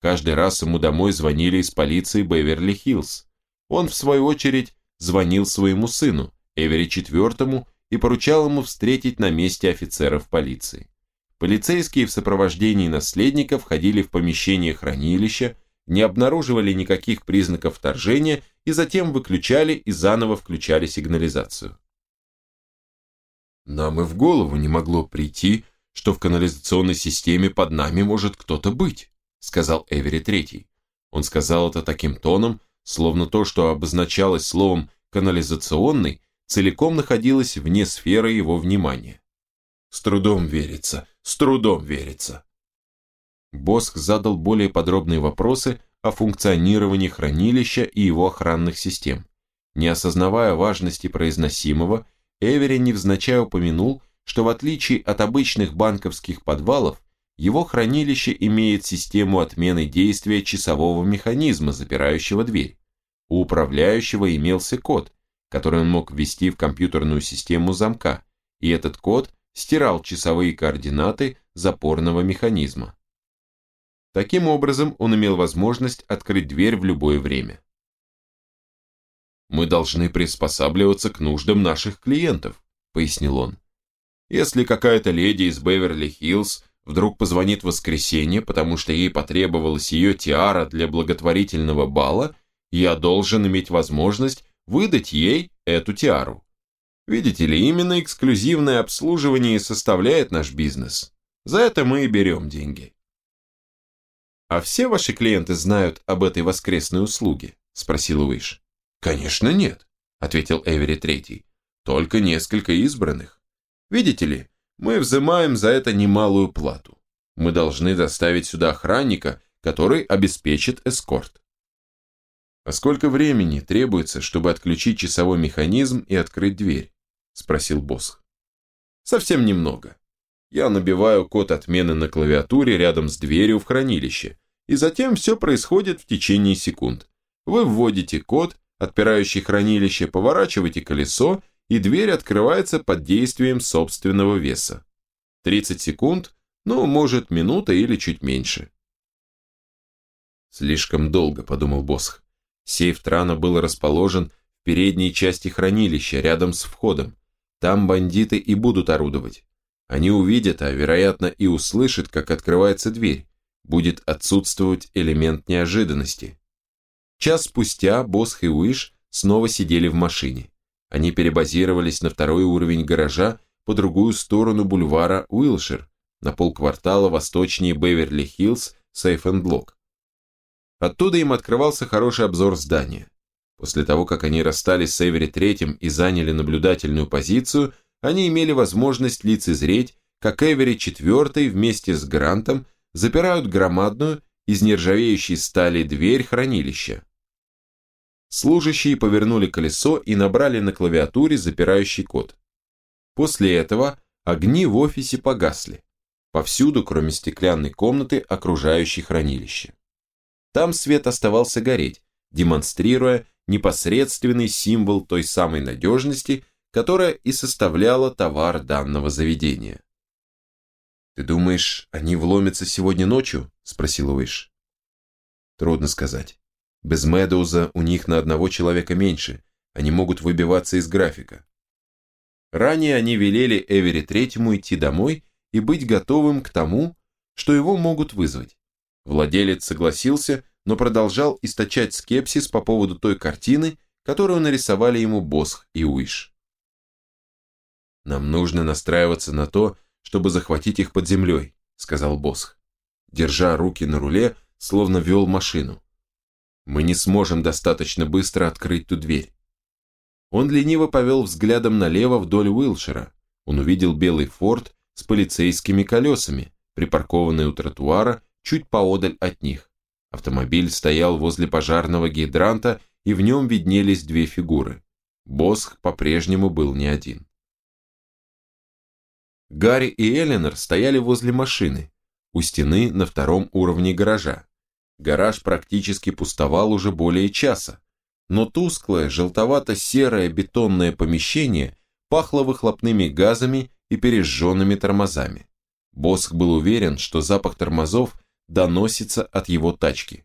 Каждый раз ему домой звонили из полиции Беверли-Хиллз. Он, в свою очередь, звонил своему сыну, Эвери IV, и поручал ему встретить на месте офицеров полиции. Полицейские в сопровождении наследника входили в помещение хранилища, не обнаруживали никаких признаков вторжения и затем выключали и заново включали сигнализацию. Нам и в голову не могло прийти, что в канализационной системе под нами может кто-то быть, сказал Эвери Третий. Он сказал это таким тоном, словно то, что обозначалось словом «канализационный», целиком находилось вне сферы его внимания. С трудом верится, с трудом верится. Боск задал более подробные вопросы о функционировании хранилища и его охранных систем. Не осознавая важности произносимого, Эвери невзначай упомянул, что в отличие от обычных банковских подвалов, его хранилище имеет систему отмены действия часового механизма, запирающего дверь. У управляющего имелся код, который он мог ввести в компьютерную систему замка, и этот код стирал часовые координаты запорного механизма. Таким образом, он имел возможность открыть дверь в любое время. «Мы должны приспосабливаться к нуждам наших клиентов», — пояснил он. «Если какая-то леди из Беверли-Хиллз вдруг позвонит в воскресенье, потому что ей потребовалась ее тиара для благотворительного бала, я должен иметь возможность выдать ей эту тиару. Видите ли, именно эксклюзивное обслуживание составляет наш бизнес. За это мы и берем деньги. «А все ваши клиенты знают об этой воскресной услуге?» – спросил Уиш. «Конечно нет», – ответил Эвери Третий. «Только несколько избранных. Видите ли, мы взимаем за это немалую плату. Мы должны доставить сюда охранника, который обеспечит эскорт. «А сколько времени требуется, чтобы отключить часовой механизм и открыть дверь?» – спросил Босх. «Совсем немного. Я набиваю код отмены на клавиатуре рядом с дверью в хранилище, и затем все происходит в течение секунд. Вы вводите код, отпирающий хранилище, поворачиваете колесо, и дверь открывается под действием собственного веса. 30 секунд, ну, может, минута или чуть меньше. Слишком долго, подумал Босх. Сейф Трана был расположен в передней части хранилища, рядом с входом. Там бандиты и будут орудовать. Они увидят, а вероятно и услышат, как открывается дверь. Будет отсутствовать элемент неожиданности. Час спустя Босх и Уиш снова сидели в машине. Они перебазировались на второй уровень гаража по другую сторону бульвара Уилшир, на полквартала восточнее Beverly Hills Safe and Lock. Оттуда им открывался хороший обзор здания. После того, как они расстались с Эвери Третьим и заняли наблюдательную позицию, они имели возможность лицезреть, как Эвери Четвертый вместе с Грантом запирают громадную из нержавеющей стали дверь хранилища. Служащие повернули колесо и набрали на клавиатуре запирающий код. После этого огни в офисе погасли. Повсюду, кроме стеклянной комнаты, окружающей хранилище. Там свет оставался гореть, демонстрируя непосредственный символ той самой надежности, которая и составляла товар данного заведения. «Ты думаешь, они вломятся сегодня ночью?» – спросил Уиш. «Трудно сказать. Без Медоуза у них на одного человека меньше, они могут выбиваться из графика. Ранее они велели Эвери Третьему идти домой и быть готовым к тому, что его могут вызвать. Владелец согласился, но продолжал источать скепсис по поводу той картины, которую нарисовали ему Босх и Уиш. «Нам нужно настраиваться на то, чтобы захватить их под землей», сказал Босх, держа руки на руле, словно вел машину. Мы не сможем достаточно быстро открыть ту дверь. Он лениво повел взглядом налево вдоль Уилшера. Он увидел белый форт с полицейскими колесами, припаркованный у тротуара чуть поодаль от них. Автомобиль стоял возле пожарного гидранта, и в нем виднелись две фигуры. Босх по-прежнему был не один. Гарри и Эленор стояли возле машины, у стены на втором уровне гаража. Гараж практически пустовал уже более часа, но тусклое, желтовато-серое бетонное помещение пахло выхлопными газами и пережженными тормозами. Босх был уверен, что запах тормозов доносится от его тачки.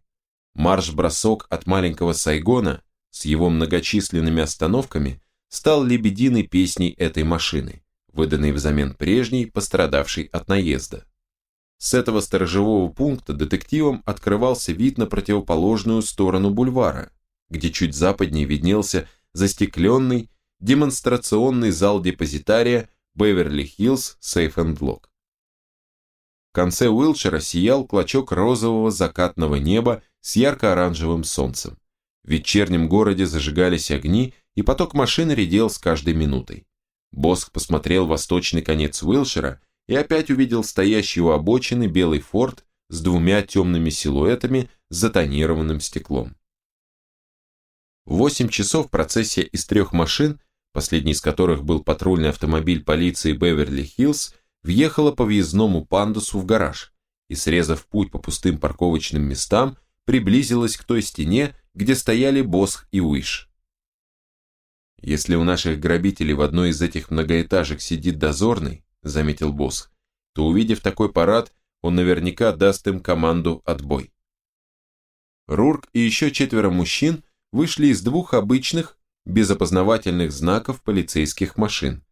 Марш-бросок от маленького Сайгона с его многочисленными остановками стал лебединой песней этой машины, выданной взамен прежней, пострадавшей от наезда. С этого сторожевого пункта детективам открывался вид на противоположную сторону бульвара, где чуть западнее виднелся застекленный демонстрационный зал депозитария Беверли-Хиллз Сейф энд Лок. В конце Уилчера сиял клочок розового закатного неба с ярко-оранжевым солнцем. В вечернем городе зажигались огни, и поток машин редел с каждой минутой. Боск посмотрел восточный конец Уилшера и опять увидел стоящий у обочины белый форт с двумя темными силуэтами с затонированным стеклом. В 8 часов процессия из трех машин, последний из которых был патрульный автомобиль полиции Беверли-Хиллз, въехала по въездному пандусу в гараж и, срезав путь по пустым парковочным местам, приблизилась к той стене, где стояли Босх и Уиш. Если у наших грабителей в одной из этих многоэтажек сидит дозорный, заметил босс, то увидев такой парад, он наверняка даст им команду «отбой». Рурк и еще четверо мужчин вышли из двух обычных, без опознавательных знаков полицейских машин.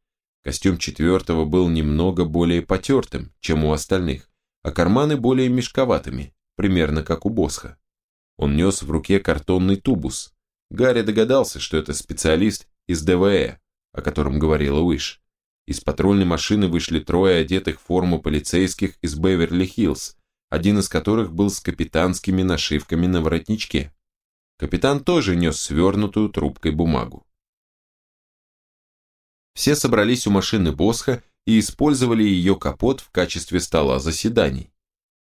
Костюм четвертого был немного более потертым, чем у остальных, а карманы более мешковатыми, примерно как у Босха. Он нес в руке картонный тубус. Гарри догадался, что это специалист из ДВЭ, о котором говорила Уиш. Из патрульной машины вышли трое одетых в форму полицейских из Беверли-Хиллз, один из которых был с капитанскими нашивками на воротничке. Капитан тоже нес свернутую трубкой бумагу. Все собрались у машины Босха и использовали ее капот в качестве стола заседаний.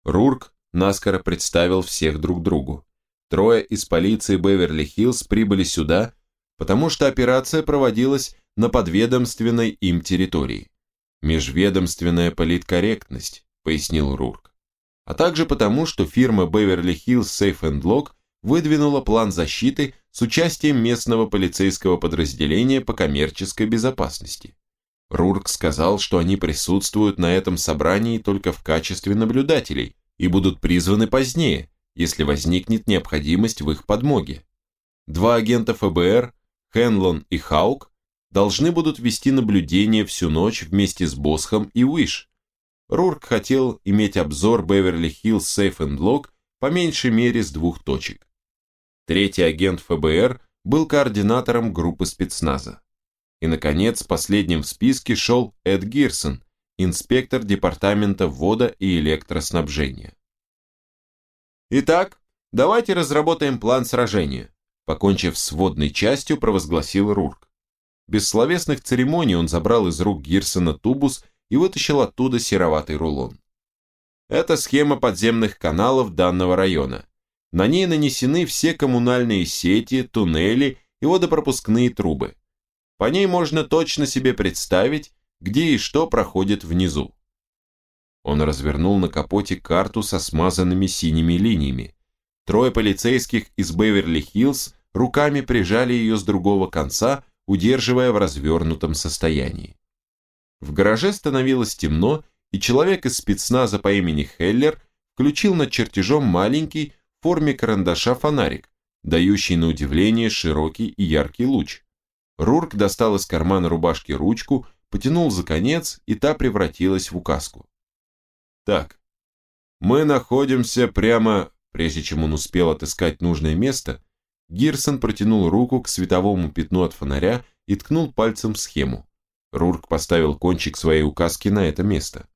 Рурк наскоро представил всех друг другу. Трое из полиции Беверли-Хиллз прибыли сюда, потому что операция проводилась на подведомственной им территории. Межведомственная политкорректность, пояснил Рурк. А также потому, что фирма Beverly Hills Safe Lock выдвинула план защиты с участием местного полицейского подразделения по коммерческой безопасности. Рурк сказал, что они присутствуют на этом собрании только в качестве наблюдателей и будут призваны позднее, если возникнет необходимость в их подмоге. Два агента ФБР, Хенлон и Хаук, должны будут вести наблюдение всю ночь вместе с Босхом и Уиш. Рурк хотел иметь обзор Беверли-Хиллз Safe and Lock по меньшей мере с двух точек. Третий агент ФБР был координатором группы спецназа. И, наконец, последним в списке шел Эд Гирсон, инспектор департамента ввода и электроснабжения. «Итак, давайте разработаем план сражения», покончив с водной частью, провозгласил Рурк. Без словесных церемоний он забрал из рук Гирсона тубус и вытащил оттуда сероватый рулон. Это схема подземных каналов данного района. На ней нанесены все коммунальные сети, туннели и водопропускные трубы. По ней можно точно себе представить, где и что проходит внизу. Он развернул на капоте карту со смазанными синими линиями. Трое полицейских из Беверли-Хиллз руками прижали ее с другого конца, удерживая в развернутом состоянии. В гараже становилось темно, и человек из спецназа по имени Хеллер включил над чертежом маленький, в форме карандаша фонарик, дающий на удивление широкий и яркий луч. Рурк достал из кармана рубашки ручку, потянул за конец, и та превратилась в указку. Так, мы находимся прямо, прежде чем он успел отыскать нужное место, Гирсон протянул руку к световому пятну от фонаря и ткнул пальцем в схему. Рурк поставил кончик своей указки на это место.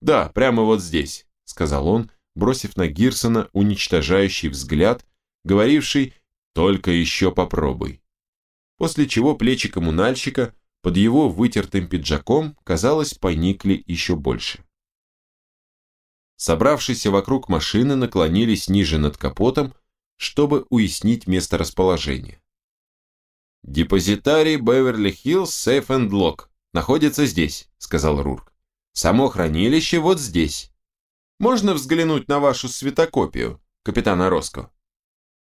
«Да, прямо вот здесь», — сказал он, бросив на Гирсона уничтожающий взгляд, говоривший «только еще попробуй». После чего плечи коммунальщика под его вытертым пиджаком, казалось, поникли еще больше. Собравшиеся вокруг машины наклонились ниже над капотом, чтобы уяснить место расположения. «Депозитарий Беверли-Хиллз Сейф энд Лок находится здесь», — сказал Рурк. «Само хранилище вот здесь. Можно взглянуть на вашу светокопию, капитана Роско?»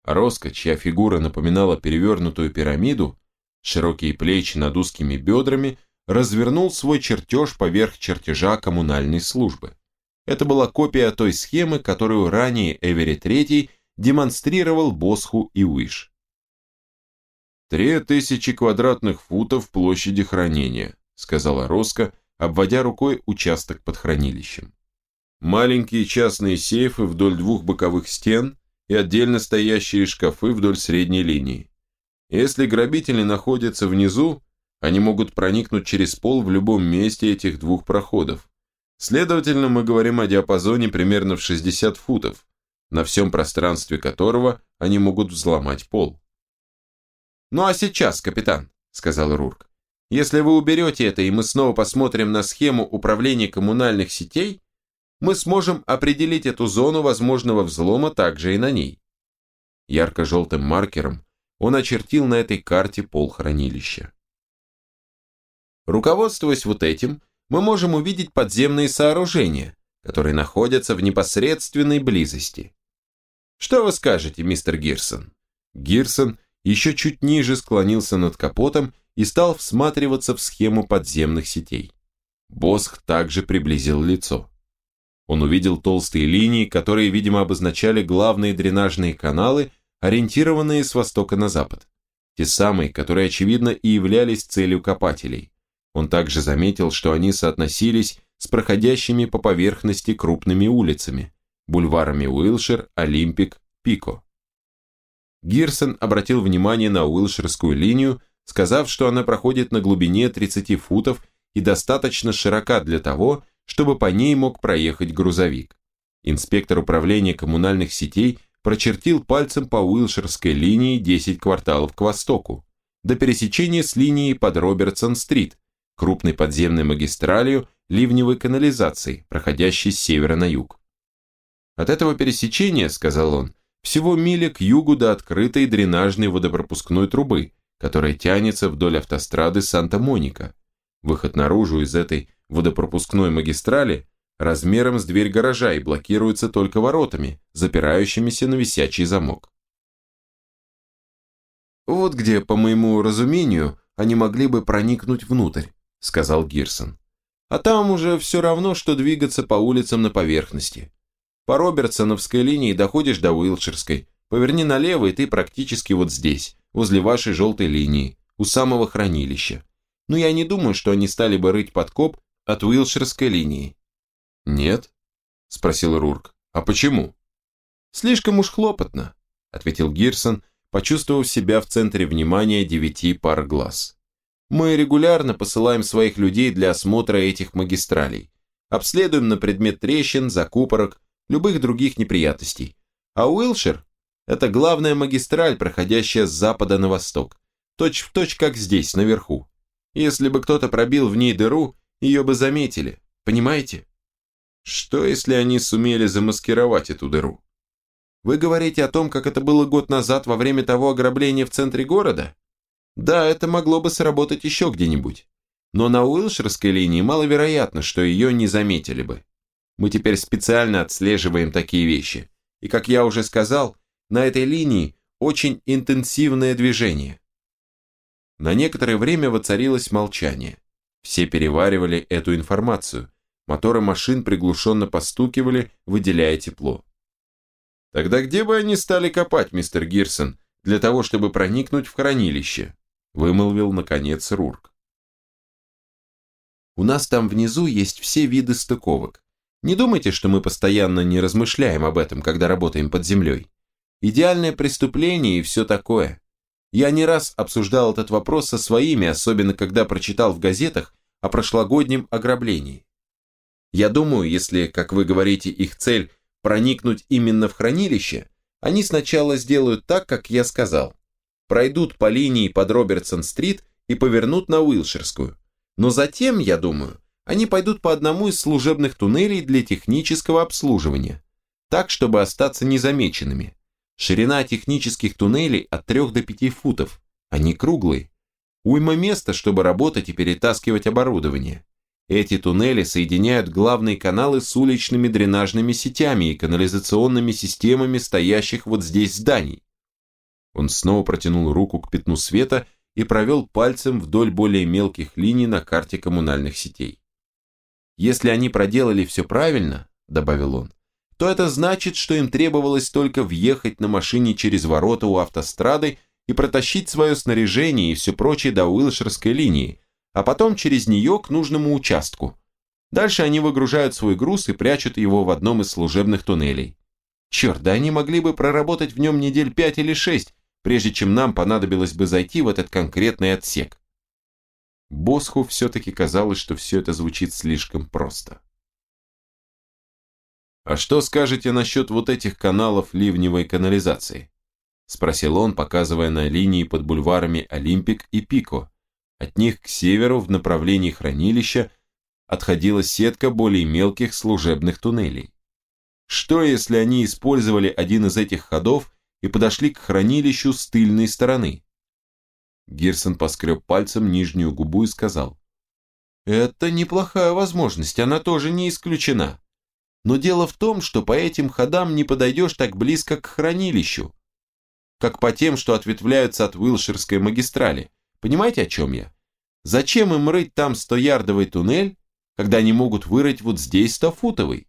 Роско, чья фигура напоминала перевернутую пирамиду, широкие плечи над узкими бедрами, развернул свой чертеж поверх чертежа коммунальной службы. Это была копия той схемы, которую ранее Эвери III демонстрировал Босху и Уиш. «Три тысячи квадратных футов площади хранения», сказала Роско, обводя рукой участок под хранилищем. Маленькие частные сейфы вдоль двух боковых стен и отдельно стоящие шкафы вдоль средней линии. Если грабители находятся внизу, они могут проникнуть через пол в любом месте этих двух проходов. Следовательно, мы говорим о диапазоне примерно в 60 футов, на всем пространстве которого они могут взломать пол. «Ну а сейчас, капитан», — сказал Рурк, — «если вы уберете это, и мы снова посмотрим на схему управления коммунальных сетей, мы сможем определить эту зону возможного взлома также и на ней. Ярко-желтым маркером он очертил на этой карте пол хранилища. Руководствуясь вот этим, мы можем увидеть подземные сооружения, которые находятся в непосредственной близости. Что вы скажете, мистер Гирсон? Гирсон еще чуть ниже склонился над капотом и стал всматриваться в схему подземных сетей. Босх также приблизил лицо. Он увидел толстые линии, которые, видимо, обозначали главные дренажные каналы, ориентированные с востока на запад. Те самые, которые, очевидно, и являлись целью копателей. Он также заметил, что они соотносились с проходящими по поверхности крупными улицами, бульварами Уилшир, Олимпик, Пико. Гирсон обратил внимание на Уилширскую линию, сказав, что она проходит на глубине 30 футов и достаточно широка для того, чтобы по ней мог проехать грузовик. Инспектор управления коммунальных сетей прочертил пальцем по Уилширской линии 10 кварталов к востоку, до пересечения с линией под Робертсон-стрит, крупной подземной магистралью ливневой канализации, проходящей с севера на юг. От этого пересечения, сказал он, всего миля к югу до открытой дренажной водопропускной трубы, которая тянется вдоль автострады Санта-Моника. Выход наружу из этой водопропускной магистрали размером с дверь гаража и блокируется только воротами, запирающимися на висячий замок. «Вот где, по моему разумению, они могли бы проникнуть внутрь», — сказал Гирсон. «А там уже все равно, что двигаться по улицам на поверхности. По Робертсоновской линии доходишь до Уилширской, поверни налево, и ты практически вот здесь, возле вашей желтой линии, у самого хранилища. Но я не думаю, что они стали бы рыть подкоп от Уилширской линии». «Нет?» – спросил Рурк. «А почему?» «Слишком уж хлопотно», – ответил Гирсон, почувствовав себя в центре внимания девяти пар глаз. Мы регулярно посылаем своих людей для осмотра этих магистралей. Обследуем на предмет трещин, закупорок, любых других неприятностей. А Уилшир – это главная магистраль, проходящая с запада на восток. Точь в точь, как здесь, наверху. Если бы кто-то пробил в ней дыру, ее бы заметили. Понимаете? Что, если они сумели замаскировать эту дыру? Вы говорите о том, как это было год назад во время того ограбления в центре города? Да, это могло бы сработать еще где-нибудь. Но на Уилширской линии маловероятно, что ее не заметили бы. Мы теперь специально отслеживаем такие вещи. И как я уже сказал, на этой линии очень интенсивное движение. На некоторое время воцарилось молчание. Все переваривали эту информацию. Моторы машин приглушенно постукивали, выделяя тепло. Тогда где бы они стали копать, мистер Гирсон, для того, чтобы проникнуть в хранилище? Вымолвил, наконец, Рурк. У нас там внизу есть все виды стыковок. Не думайте, что мы постоянно не размышляем об этом, когда работаем под землей. Идеальное преступление и все такое. Я не раз обсуждал этот вопрос со своими, особенно когда прочитал в газетах о прошлогоднем ограблении. Я думаю, если, как вы говорите, их цель проникнуть именно в хранилище, они сначала сделают так, как я сказал. Пройдут по линии под Робертсон-стрит и повернут на Уилширскую. Но затем, я думаю, они пойдут по одному из служебных туннелей для технического обслуживания, так, чтобы остаться незамеченными. Ширина технических туннелей от 3 до 5 футов, они круглые. Уйма места, чтобы работать и перетаскивать оборудование. Эти туннели соединяют главные каналы с уличными дренажными сетями и канализационными системами стоящих вот здесь зданий. Он снова протянул руку к пятну света и провел пальцем вдоль более мелких линий на карте коммунальных сетей. Если они проделали все правильно, добавил он, то это значит, что им требовалось только въехать на машине через ворота у автострады и протащить свое снаряжение и все прочее до Уилширской линии, а потом через нее к нужному участку. Дальше они выгружают свой груз и прячут его в одном из служебных туннелей. Черт, да они могли бы проработать в нем недель пять или шесть, прежде чем нам понадобилось бы зайти в этот конкретный отсек. Босху все-таки казалось, что все это звучит слишком просто. «А что скажете насчет вот этих каналов ливневой канализации?» спросил он, показывая на линии под бульварами Олимпик и Пико, от них к северу в направлении хранилища отходила сетка более мелких служебных туннелей. Что, если они использовали один из этих ходов и подошли к хранилищу с тыльной стороны? Гирсон поскреб пальцем нижнюю губу и сказал, «Это неплохая возможность, она тоже не исключена. Но дело в том, что по этим ходам не подойдешь так близко к хранилищу, как по тем, что ответвляются от Уилширской магистрали. Понимаете, о чем я? Зачем им рыть там стоярдовый туннель, когда они могут вырыть вот здесь стофутовый?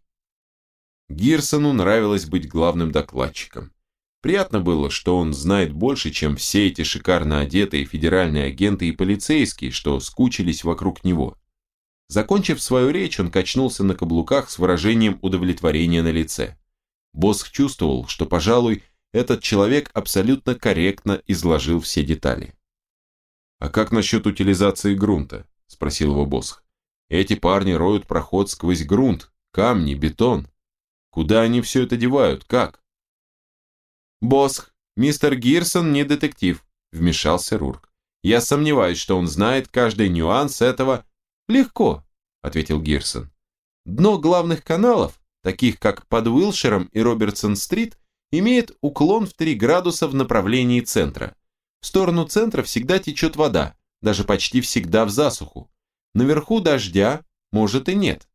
Гирсону нравилось быть главным докладчиком. Приятно было, что он знает больше, чем все эти шикарно одетые федеральные агенты и полицейские, что скучились вокруг него. Закончив свою речь, он качнулся на каблуках с выражением удовлетворения на лице. Босх чувствовал, что, пожалуй, этот человек абсолютно корректно изложил все детали. «А как насчет утилизации грунта?» – спросил его Босх. «Эти парни роют проход сквозь грунт, камни, бетон. Куда они все это девают? Как?» «Босх, мистер Гирсон не детектив», – вмешался Рурк. «Я сомневаюсь, что он знает каждый нюанс этого». «Легко», – ответил Гирсон. «Дно главных каналов таких как под Уилшером и Робертсон-стрит, имеет уклон в 3 градуса в направлении центра. В сторону центра всегда течет вода, даже почти всегда в засуху. Наверху дождя, может и нет.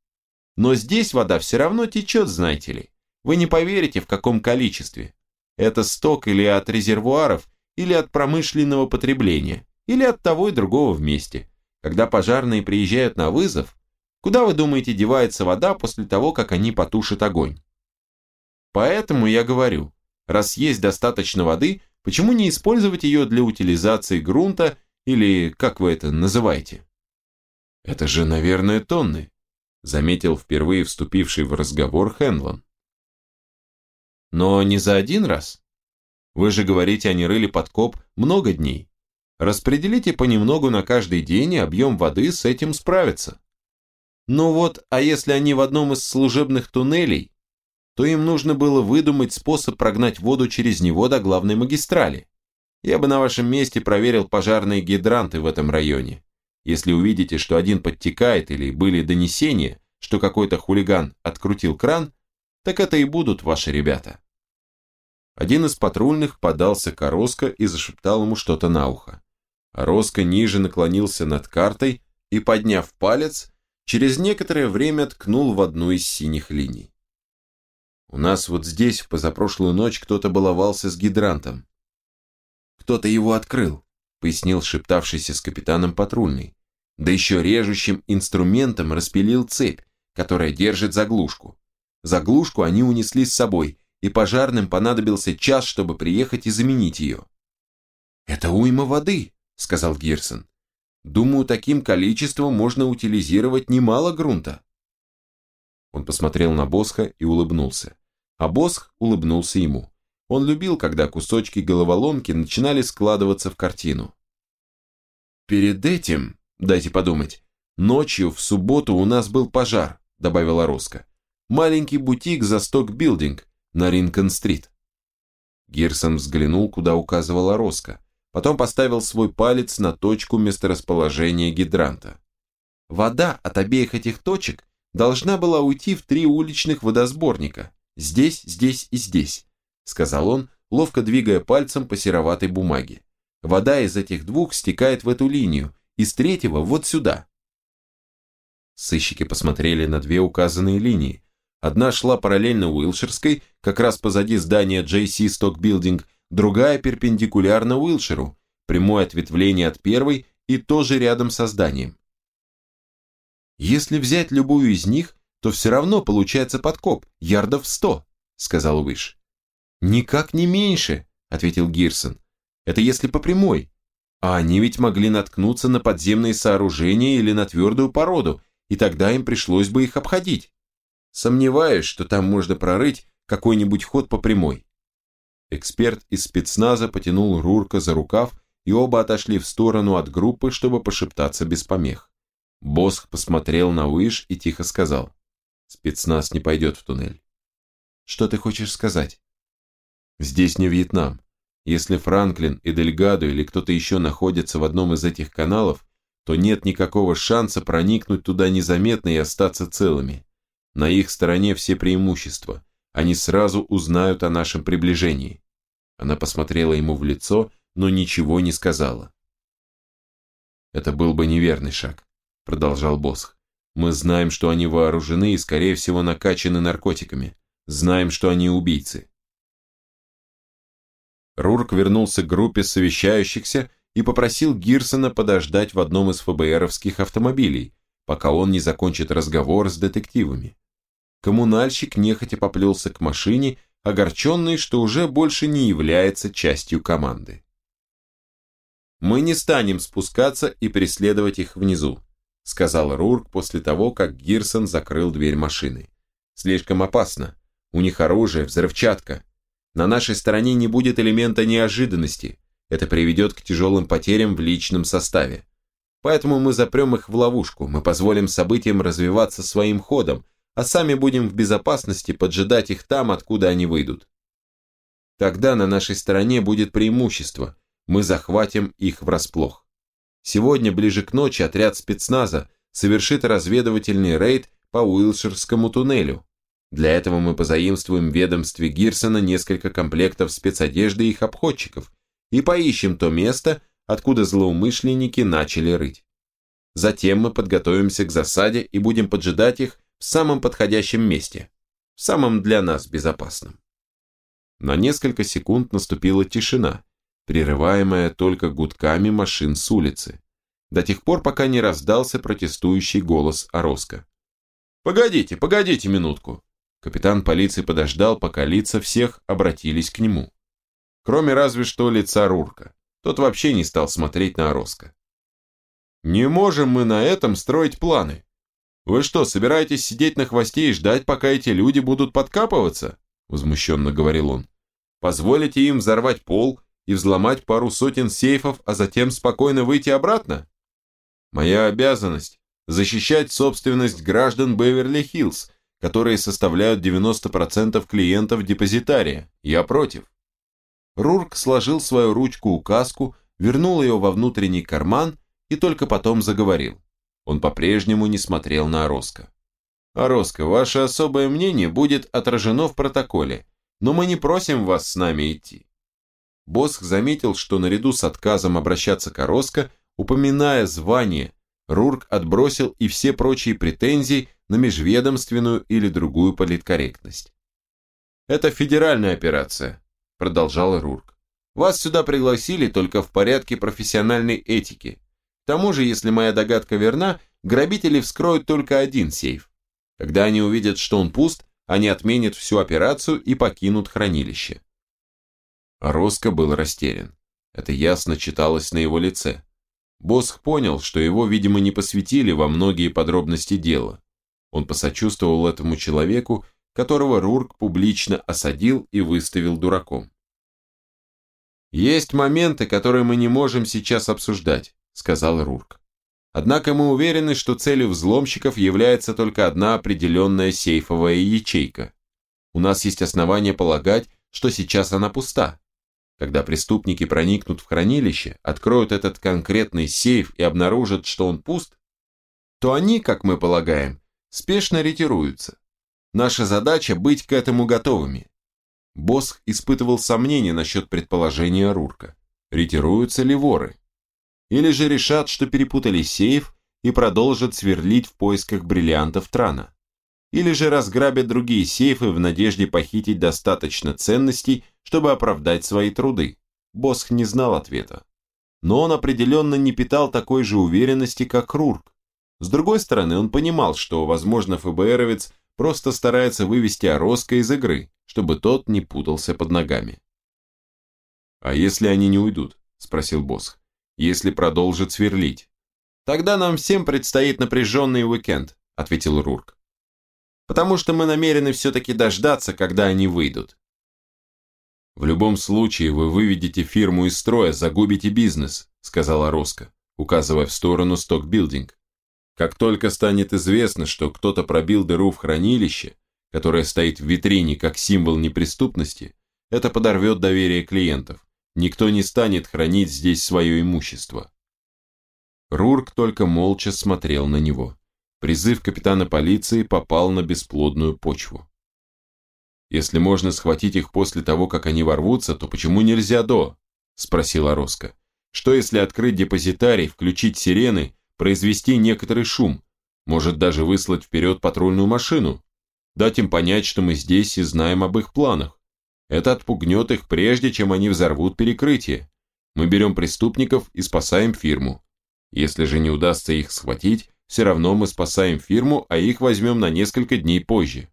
Но здесь вода все равно течет, знаете ли. Вы не поверите, в каком количестве. Это сток или от резервуаров, или от промышленного потребления, или от того и другого вместе. Когда пожарные приезжают на вызов, куда, вы думаете, девается вода после того, как они потушат огонь? Поэтому я говорю, раз есть достаточно воды, почему не использовать ее для утилизации грунта или как вы это называете? Это же, наверное, тонны, заметил впервые вступивший в разговор Хенлон. Но не за один раз. Вы же говорите, они рыли подкоп много дней. Распределите понемногу на каждый день, и объем воды с этим справится. Ну вот, а если они в одном из служебных туннелей, то им нужно было выдумать способ прогнать воду через него до главной магистрали. Я бы на вашем месте проверил пожарные гидранты в этом районе. Если увидите, что один подтекает или были донесения, что какой-то хулиган открутил кран, так это и будут ваши ребята. Один из патрульных подался к Ороско и зашептал ему что-то на ухо. Ороско ниже наклонился над картой и, подняв палец, через некоторое время ткнул в одну из синих линий. У нас вот здесь в позапрошлую ночь кто-то баловался с гидрантом. Кто-то его открыл, пояснил шептавшийся с капитаном патрульный. Да еще режущим инструментом распилил цепь, которая держит заглушку. Заглушку они унесли с собой, и пожарным понадобился час, чтобы приехать и заменить ее. «Это уйма воды», — сказал Гирсон. «Думаю, таким количеством можно утилизировать немало грунта». Он посмотрел на Босха и улыбнулся. А Босх улыбнулся ему. Он любил, когда кусочки головоломки начинали складываться в картину. «Перед этим, дайте подумать, ночью в субботу у нас был пожар», добавила Роско. «Маленький бутик за сток-билдинг на Ринкон-стрит». Гирсон взглянул, куда указывала Роско. Потом поставил свой палец на точку месторасположения гидранта. Вода от обеих этих точек должна была уйти в три уличных водосборника. Здесь, здесь и здесь, сказал он, ловко двигая пальцем по сероватой бумаге. Вода из этих двух стекает в эту линию, из третьего вот сюда. Сыщики посмотрели на две указанные линии. Одна шла параллельно Уилширской, как раз позади здания JC Stock Building, другая перпендикулярно Уилширу, прямое ответвление от первой и тоже рядом со зданием. Если взять любую из них, то все равно получается подкоп, ярдов сто, сказал Уиш. Никак не меньше, ответил Гирсон. Это если по прямой. А они ведь могли наткнуться на подземные сооружения или на твердую породу, и тогда им пришлось бы их обходить. Сомневаюсь, что там можно прорыть какой-нибудь ход по прямой. Эксперт из спецназа потянул Рурка за рукав, и оба отошли в сторону от группы, чтобы пошептаться без помех. Босх посмотрел на Уиш и тихо сказал. Спецназ не пойдет в туннель. Что ты хочешь сказать? Здесь не Вьетнам. Если Франклин и Дельгадо или кто-то еще находится в одном из этих каналов, то нет никакого шанса проникнуть туда незаметно и остаться целыми. На их стороне все преимущества. Они сразу узнают о нашем приближении. Она посмотрела ему в лицо, но ничего не сказала. Это был бы неверный шаг продолжал Босх. Мы знаем, что они вооружены и, скорее всего, накачаны наркотиками. Знаем, что они убийцы. Рурк вернулся к группе совещающихся и попросил Гирсона подождать в одном из ФБРовских автомобилей, пока он не закончит разговор с детективами. Коммунальщик нехотя поплелся к машине, огорченный, что уже больше не является частью команды. Мы не станем спускаться и преследовать их внизу сказал Рурк после того, как Гирсон закрыл дверь машины. Слишком опасно. У них оружие, взрывчатка. На нашей стороне не будет элемента неожиданности. Это приведет к тяжелым потерям в личном составе. Поэтому мы запрем их в ловушку, мы позволим событиям развиваться своим ходом, а сами будем в безопасности поджидать их там, откуда они выйдут. Тогда на нашей стороне будет преимущество, мы захватим их врасплох. Сегодня, ближе к ночи, отряд спецназа совершит разведывательный рейд по Уилширскому туннелю. Для этого мы позаимствуем в ведомстве Гирсона несколько комплектов спецодежды их обходчиков и поищем то место, откуда злоумышленники начали рыть. Затем мы подготовимся к засаде и будем поджидать их в самом подходящем месте, в самом для нас безопасном. На несколько секунд наступила тишина, прерываемая только гудками машин с улицы, до тех пор, пока не раздался протестующий голос Ороска. «Погодите, погодите минутку!» Капитан полиции подождал, пока лица всех обратились к нему. Кроме разве что лица Рурка. Тот вообще не стал смотреть на Ороска. «Не можем мы на этом строить планы. Вы что, собираетесь сидеть на хвосте и ждать, пока эти люди будут подкапываться?» Возмущенно говорил он. «Позволите им взорвать пол и взломать пару сотен сейфов, а затем спокойно выйти обратно? Моя обязанность – защищать собственность граждан Беверли-Хиллз, которые составляют 90% клиентов депозитария. Я против. Рурк сложил свою ручку-указку, вернул ее во внутренний карман и только потом заговорил. Он по-прежнему не смотрел на Ороска. «Ороска, ваше особое мнение будет отражено в протоколе, но мы не просим вас с нами идти». Босх заметил, что наряду с отказом обращаться к Ороско, упоминая звание, Рурк отбросил и все прочие претензии на межведомственную или другую политкорректность. «Это федеральная операция», – продолжал Рурк. «Вас сюда пригласили только в порядке профессиональной этики. К тому же, если моя догадка верна, грабители вскроют только один сейф. Когда они увидят, что он пуст, они отменят всю операцию и покинут хранилище». Роско был растерян. Это ясно читалось на его лице. Босх понял, что его, видимо, не посвятили во многие подробности дела. Он посочувствовал этому человеку, которого Рурк публично осадил и выставил дураком. «Есть моменты, которые мы не можем сейчас обсуждать», – сказал Рурк. «Однако мы уверены, что целью взломщиков является только одна определенная сейфовая ячейка. У нас есть основания полагать, что сейчас она пуста. Когда преступники проникнут в хранилище, откроют этот конкретный сейф и обнаружат, что он пуст, то они, как мы полагаем, спешно ретируются. Наша задача быть к этому готовыми. Босх испытывал сомнения насчет предположения Рурка. Ретируются ли воры? Или же решат, что перепутали сейф и продолжат сверлить в поисках бриллиантов Трана? Или же разграбят другие сейфы в надежде похитить достаточно ценностей, чтобы оправдать свои труды? Босх не знал ответа. Но он определенно не питал такой же уверенности, как Рурк. С другой стороны, он понимал, что, возможно, ФБРовец просто старается вывести Ороска из игры, чтобы тот не путался под ногами. «А если они не уйдут?» – спросил Босх. «Если продолжат сверлить?» «Тогда нам всем предстоит напряженный уикенд», – ответил Рурк. «Потому что мы намерены все-таки дождаться, когда они выйдут. «В любом случае вы выведете фирму из строя, загубите бизнес», сказала Роско, указывая в сторону сток-билдинг. «Как только станет известно, что кто-то пробил дыру в хранилище, которое стоит в витрине как символ неприступности, это подорвет доверие клиентов. Никто не станет хранить здесь свое имущество». Рурк только молча смотрел на него. Призыв капитана полиции попал на бесплодную почву. Если можно схватить их после того, как они ворвутся, то почему нельзя до? Спросила Роско. Что если открыть депозитарий, включить сирены, произвести некоторый шум? Может даже выслать вперед патрульную машину? Дать им понять, что мы здесь и знаем об их планах. Это отпугнет их прежде, чем они взорвут перекрытие. Мы берем преступников и спасаем фирму. Если же не удастся их схватить, все равно мы спасаем фирму, а их возьмем на несколько дней позже.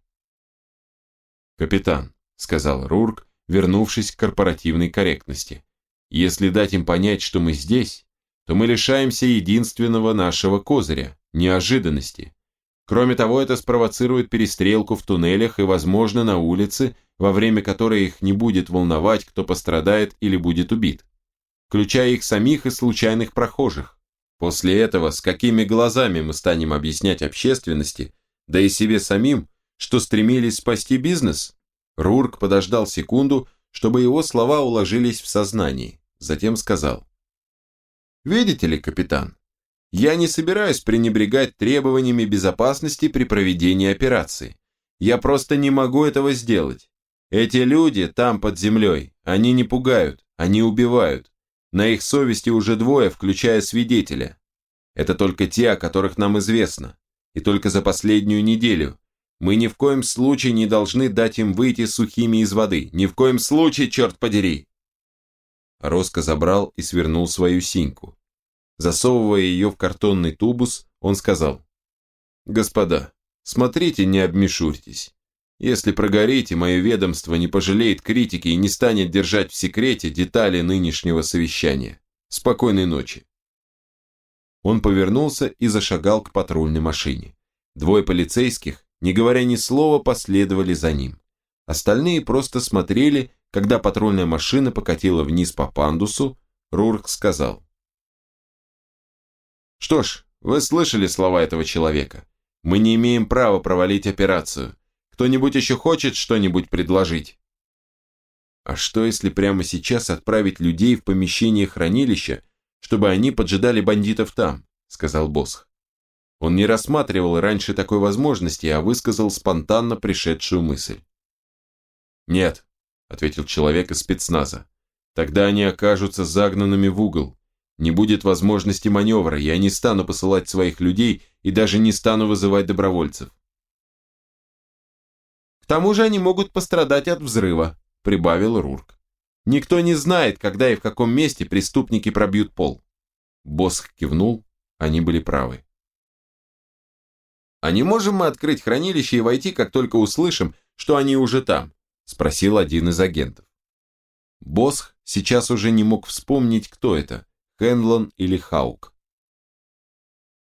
«Капитан», — сказал Рурк, вернувшись к корпоративной корректности, «если дать им понять, что мы здесь, то мы лишаемся единственного нашего козыря – неожиданности. Кроме того, это спровоцирует перестрелку в туннелях и, возможно, на улице, во время которой их не будет волновать, кто пострадает или будет убит, включая их самих и случайных прохожих. После этого, с какими глазами мы станем объяснять общественности, да и себе самим, что стремились спасти бизнес? Рурк подождал секунду, чтобы его слова уложились в сознании, затем сказал. «Видите ли, капитан, я не собираюсь пренебрегать требованиями безопасности при проведении операции. Я просто не могу этого сделать. Эти люди там под землей, они не пугают, они убивают. На их совести уже двое, включая свидетеля. Это только те, о которых нам известно. И только за последнюю неделю. Мы ни в коем случае не должны дать им выйти сухими из воды. Ни в коем случае, черт подери!» Роско забрал и свернул свою синьку. Засовывая ее в картонный тубус, он сказал. «Господа, смотрите, не обмешурьтесь. Если прогорите, мое ведомство не пожалеет критики и не станет держать в секрете детали нынешнего совещания. Спокойной ночи. Он повернулся и зашагал к патрульной машине. Двое полицейских, не говоря ни слова, последовали за ним. Остальные просто смотрели, когда патрульная машина покатила вниз по пандусу, Рурк сказал. «Что ж, вы слышали слова этого человека. Мы не имеем права провалить операцию. Кто-нибудь еще хочет что-нибудь предложить? А что, если прямо сейчас отправить людей в помещение хранилища, чтобы они поджидали бандитов там, сказал Босх. Он не рассматривал раньше такой возможности, а высказал спонтанно пришедшую мысль. «Нет», — ответил человек из спецназа, — «тогда они окажутся загнанными в угол. Не будет возможности маневра, я не стану посылать своих людей и даже не стану вызывать добровольцев. К тому же они могут пострадать от взрыва, прибавил Рурк. Никто не знает, когда и в каком месте преступники пробьют пол. Босх кивнул, они были правы. «А не можем мы открыть хранилище и войти, как только услышим, что они уже там?» – спросил один из агентов. Босх сейчас уже не мог вспомнить, кто это – Хенлон или Хаук.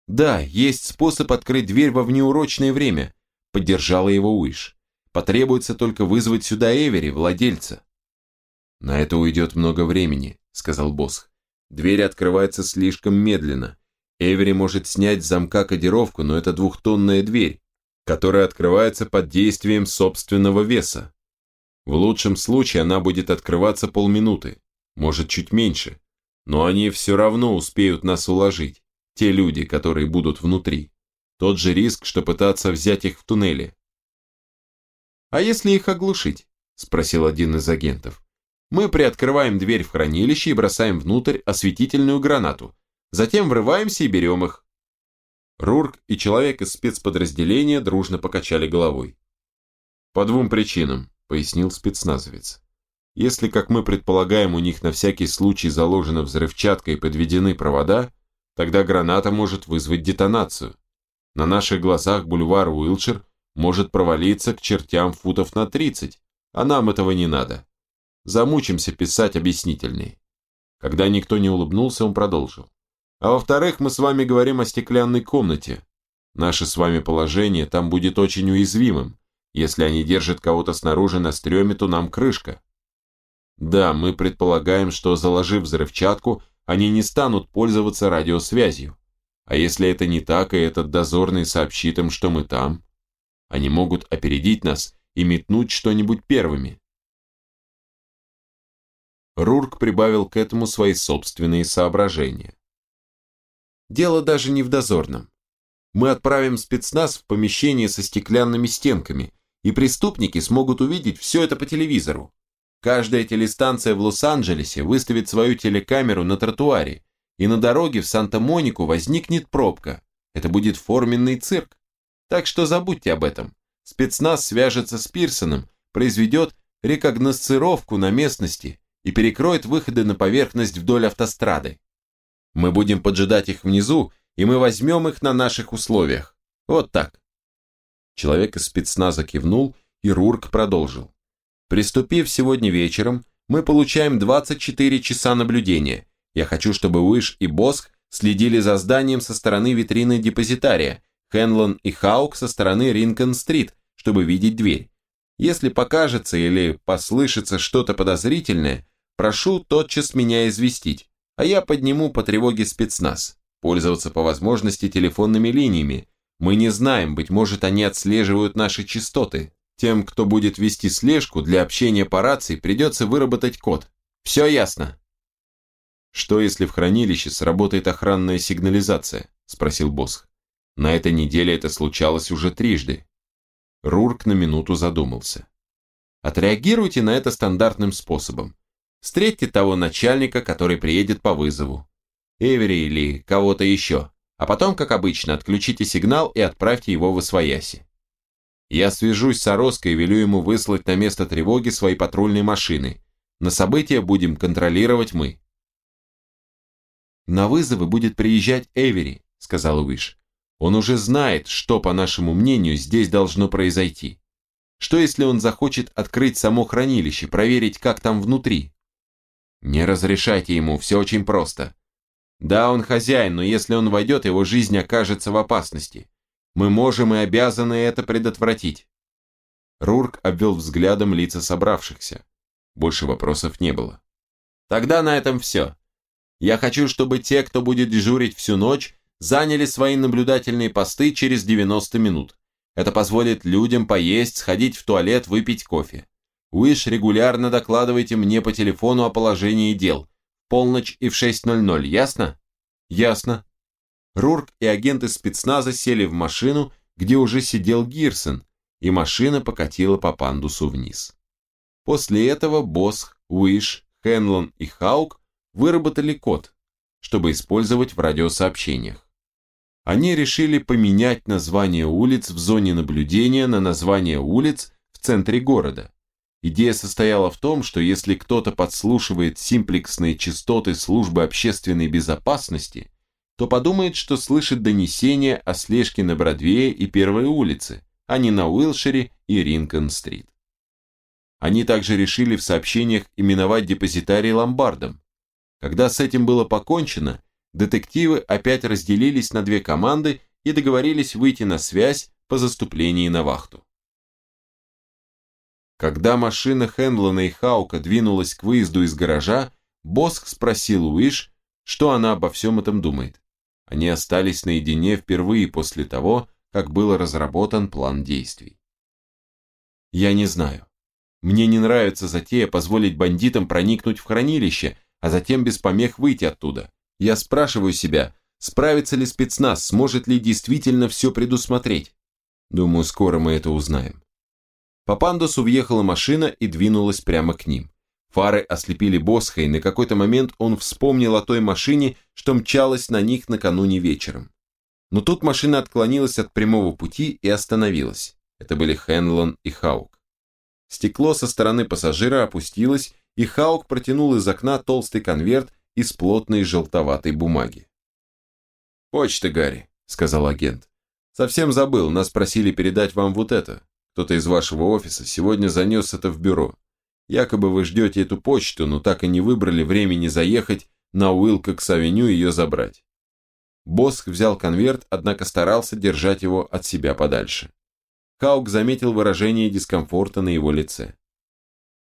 «Да, есть способ открыть дверь во внеурочное время», – поддержала его Уиш. Потребуется только вызвать сюда Эвери, владельца. На это уйдет много времени, сказал Босх. Дверь открывается слишком медленно. Эвери может снять с замка кодировку, но это двухтонная дверь, которая открывается под действием собственного веса. В лучшем случае она будет открываться полминуты, может чуть меньше, но они все равно успеют нас уложить, те люди, которые будут внутри. Тот же риск, что пытаться взять их в туннеле. «А если их оглушить?» – спросил один из агентов. «Мы приоткрываем дверь в хранилище и бросаем внутрь осветительную гранату. Затем врываемся и берем их». Рурк и человек из спецподразделения дружно покачали головой. «По двум причинам», – пояснил спецназовец. «Если, как мы предполагаем, у них на всякий случай заложена взрывчатка и подведены провода, тогда граната может вызвать детонацию. На наших глазах бульвар Уилчер может провалиться к чертям футов на 30, а нам этого не надо. Замучимся писать объяснительные. Когда никто не улыбнулся, он продолжил. А во-вторых, мы с вами говорим о стеклянной комнате. Наше с вами положение там будет очень уязвимым. Если они держат кого-то снаружи на стреме, то нам крышка. Да, мы предполагаем, что заложив взрывчатку, они не станут пользоваться радиосвязью. А если это не так, и этот дозорный сообщит им, что мы там, они могут опередить нас и метнуть что-нибудь первыми. Рурк прибавил к этому свои собственные соображения. Дело даже не в дозорном. Мы отправим спецназ в помещение со стеклянными стенками, и преступники смогут увидеть все это по телевизору. Каждая телестанция в Лос-Анджелесе выставит свою телекамеру на тротуаре, и на дороге в Санта-Монику возникнет пробка. Это будет форменный цирк. Так что забудьте об этом. Спецназ свяжется с Пирсоном, произведет рекогносцировку на местности и перекроет выходы на поверхность вдоль автострады. Мы будем поджидать их внизу, и мы возьмем их на наших условиях. Вот так. Человек из спецназа кивнул, и Рурк продолжил. Приступив сегодня вечером, мы получаем 24 часа наблюдения. Я хочу, чтобы Уиш и Боск следили за зданием со стороны витрины депозитария, Хенлон и Хаук со стороны Ринкон-стрит, чтобы видеть дверь. Если покажется или послышится что-то подозрительное, прошу тотчас меня известить, а я подниму по тревоге спецназ. Пользоваться по возможности телефонными линиями. Мы не знаем, быть может, они отслеживают наши частоты. Тем, кто будет вести слежку, для общения по рации придется выработать код. Все ясно. Что, если в хранилище сработает охранная сигнализация? Спросил Босх. На этой неделе это случалось уже трижды. Рурк на минуту задумался. Отреагируйте на это стандартным способом. Встретьте того начальника, который приедет по вызову. Эвери или кого-то еще. А потом, как обычно, отключите сигнал и отправьте его в Освояси. Я свяжусь с Ороской и велю ему выслать на место тревоги свои патрульные машины. На события будем контролировать мы. «На вызовы будет приезжать Эвери», — сказал Уиш. «Он уже знает, что, по нашему мнению, здесь должно произойти. Что, если он захочет открыть само хранилище, проверить, как там внутри?» «Не разрешайте ему, все очень просто. Да, он хозяин, но если он войдет, его жизнь окажется в опасности. Мы можем и обязаны это предотвратить». Рурк обвел взглядом лица собравшихся. Больше вопросов не было. «Тогда на этом все. Я хочу, чтобы те, кто будет дежурить всю ночь, заняли свои наблюдательные посты через 90 минут. Это позволит людям поесть, сходить в туалет, выпить кофе. Уиш, регулярно докладывайте мне по телефону о положении дел. Полночь и в 6.00, ясно? Ясно. Рурк и агенты спецназа сели в машину, где уже сидел Гирсон, и машина покатила по пандусу вниз. После этого Босх, Уиш, Хенлон и Хаук выработали код, чтобы использовать в радиосообщениях. Они решили поменять название улиц в зоне наблюдения на название улиц в центре города. Идея состояла в том, что если кто-то подслушивает симплексные частоты службы общественной безопасности, то подумает, что слышит донесения о слежке на Бродвее и Первой улице, а не на Уилшире и Ринкон-стрит. Они также решили в сообщениях именовать депозитарий ломбардом, когда с этим было покончено, детективы опять разделились на две команды и договорились выйти на связь по заступлении на вахту. Когда машина Хендлона и Хаука двинулась к выезду из гаража, Боск спросил Уиш, что она обо всем этом думает. Они остались наедине впервые после того, как был разработан план действий. «Я не знаю. Мне не нравится затея позволить бандитам проникнуть в хранилище а затем без помех выйти оттуда. Я спрашиваю себя, справится ли спецназ, сможет ли действительно все предусмотреть. Думаю, скоро мы это узнаем. По пандусу въехала машина и двинулась прямо к ним. Фары ослепили Босха, и на какой-то момент он вспомнил о той машине, что мчалась на них накануне вечером. Но тут машина отклонилась от прямого пути и остановилась. Это были Хенлон и Хаук. Стекло со стороны пассажира опустилось, и Хаук протянул из окна толстый конверт из плотной желтоватой бумаги. «Почта, Гарри», — сказал агент. «Совсем забыл, нас просили передать вам вот это. Кто-то из вашего офиса сегодня занес это в бюро. Якобы вы ждете эту почту, но так и не выбрали времени заехать на Уилкокс-авеню ее забрать». Боск взял конверт, однако старался держать его от себя подальше. Хаук заметил выражение дискомфорта на его лице.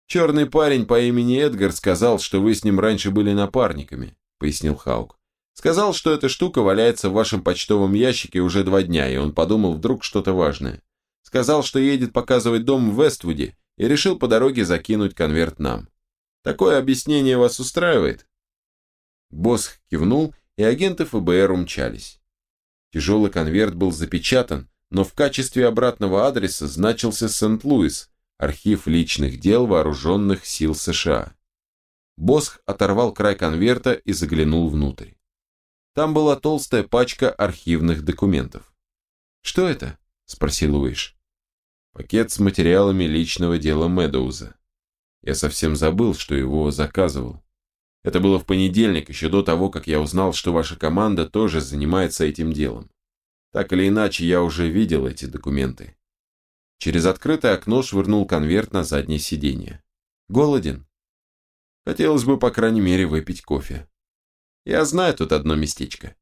«Черный парень по имени Эдгар сказал, что вы с ним раньше были напарниками», — пояснил Хаук. «Сказал, что эта штука валяется в вашем почтовом ящике уже два дня, и он подумал вдруг что-то важное. Сказал, что едет показывать дом в Вествуде, и решил по дороге закинуть конверт нам. Такое объяснение вас устраивает?» Босс кивнул, и агенты ФБР умчались. Тяжелый конверт был запечатан, но в качестве обратного адреса значился Сент-Луис, Архив личных дел вооруженных сил США. Босх оторвал край конверта и заглянул внутрь. Там была толстая пачка архивных документов. «Что это?» – спросил Уиш. «Пакет с материалами личного дела Медоуза. Я совсем забыл, что его заказывал. Это было в понедельник, еще до того, как я узнал, что ваша команда тоже занимается этим делом. Так или иначе, я уже видел эти документы. Через открытое окно швырнул конверт на заднее сиденье. Голоден? Хотелось бы, по крайней мере, выпить кофе. Я знаю тут одно местечко.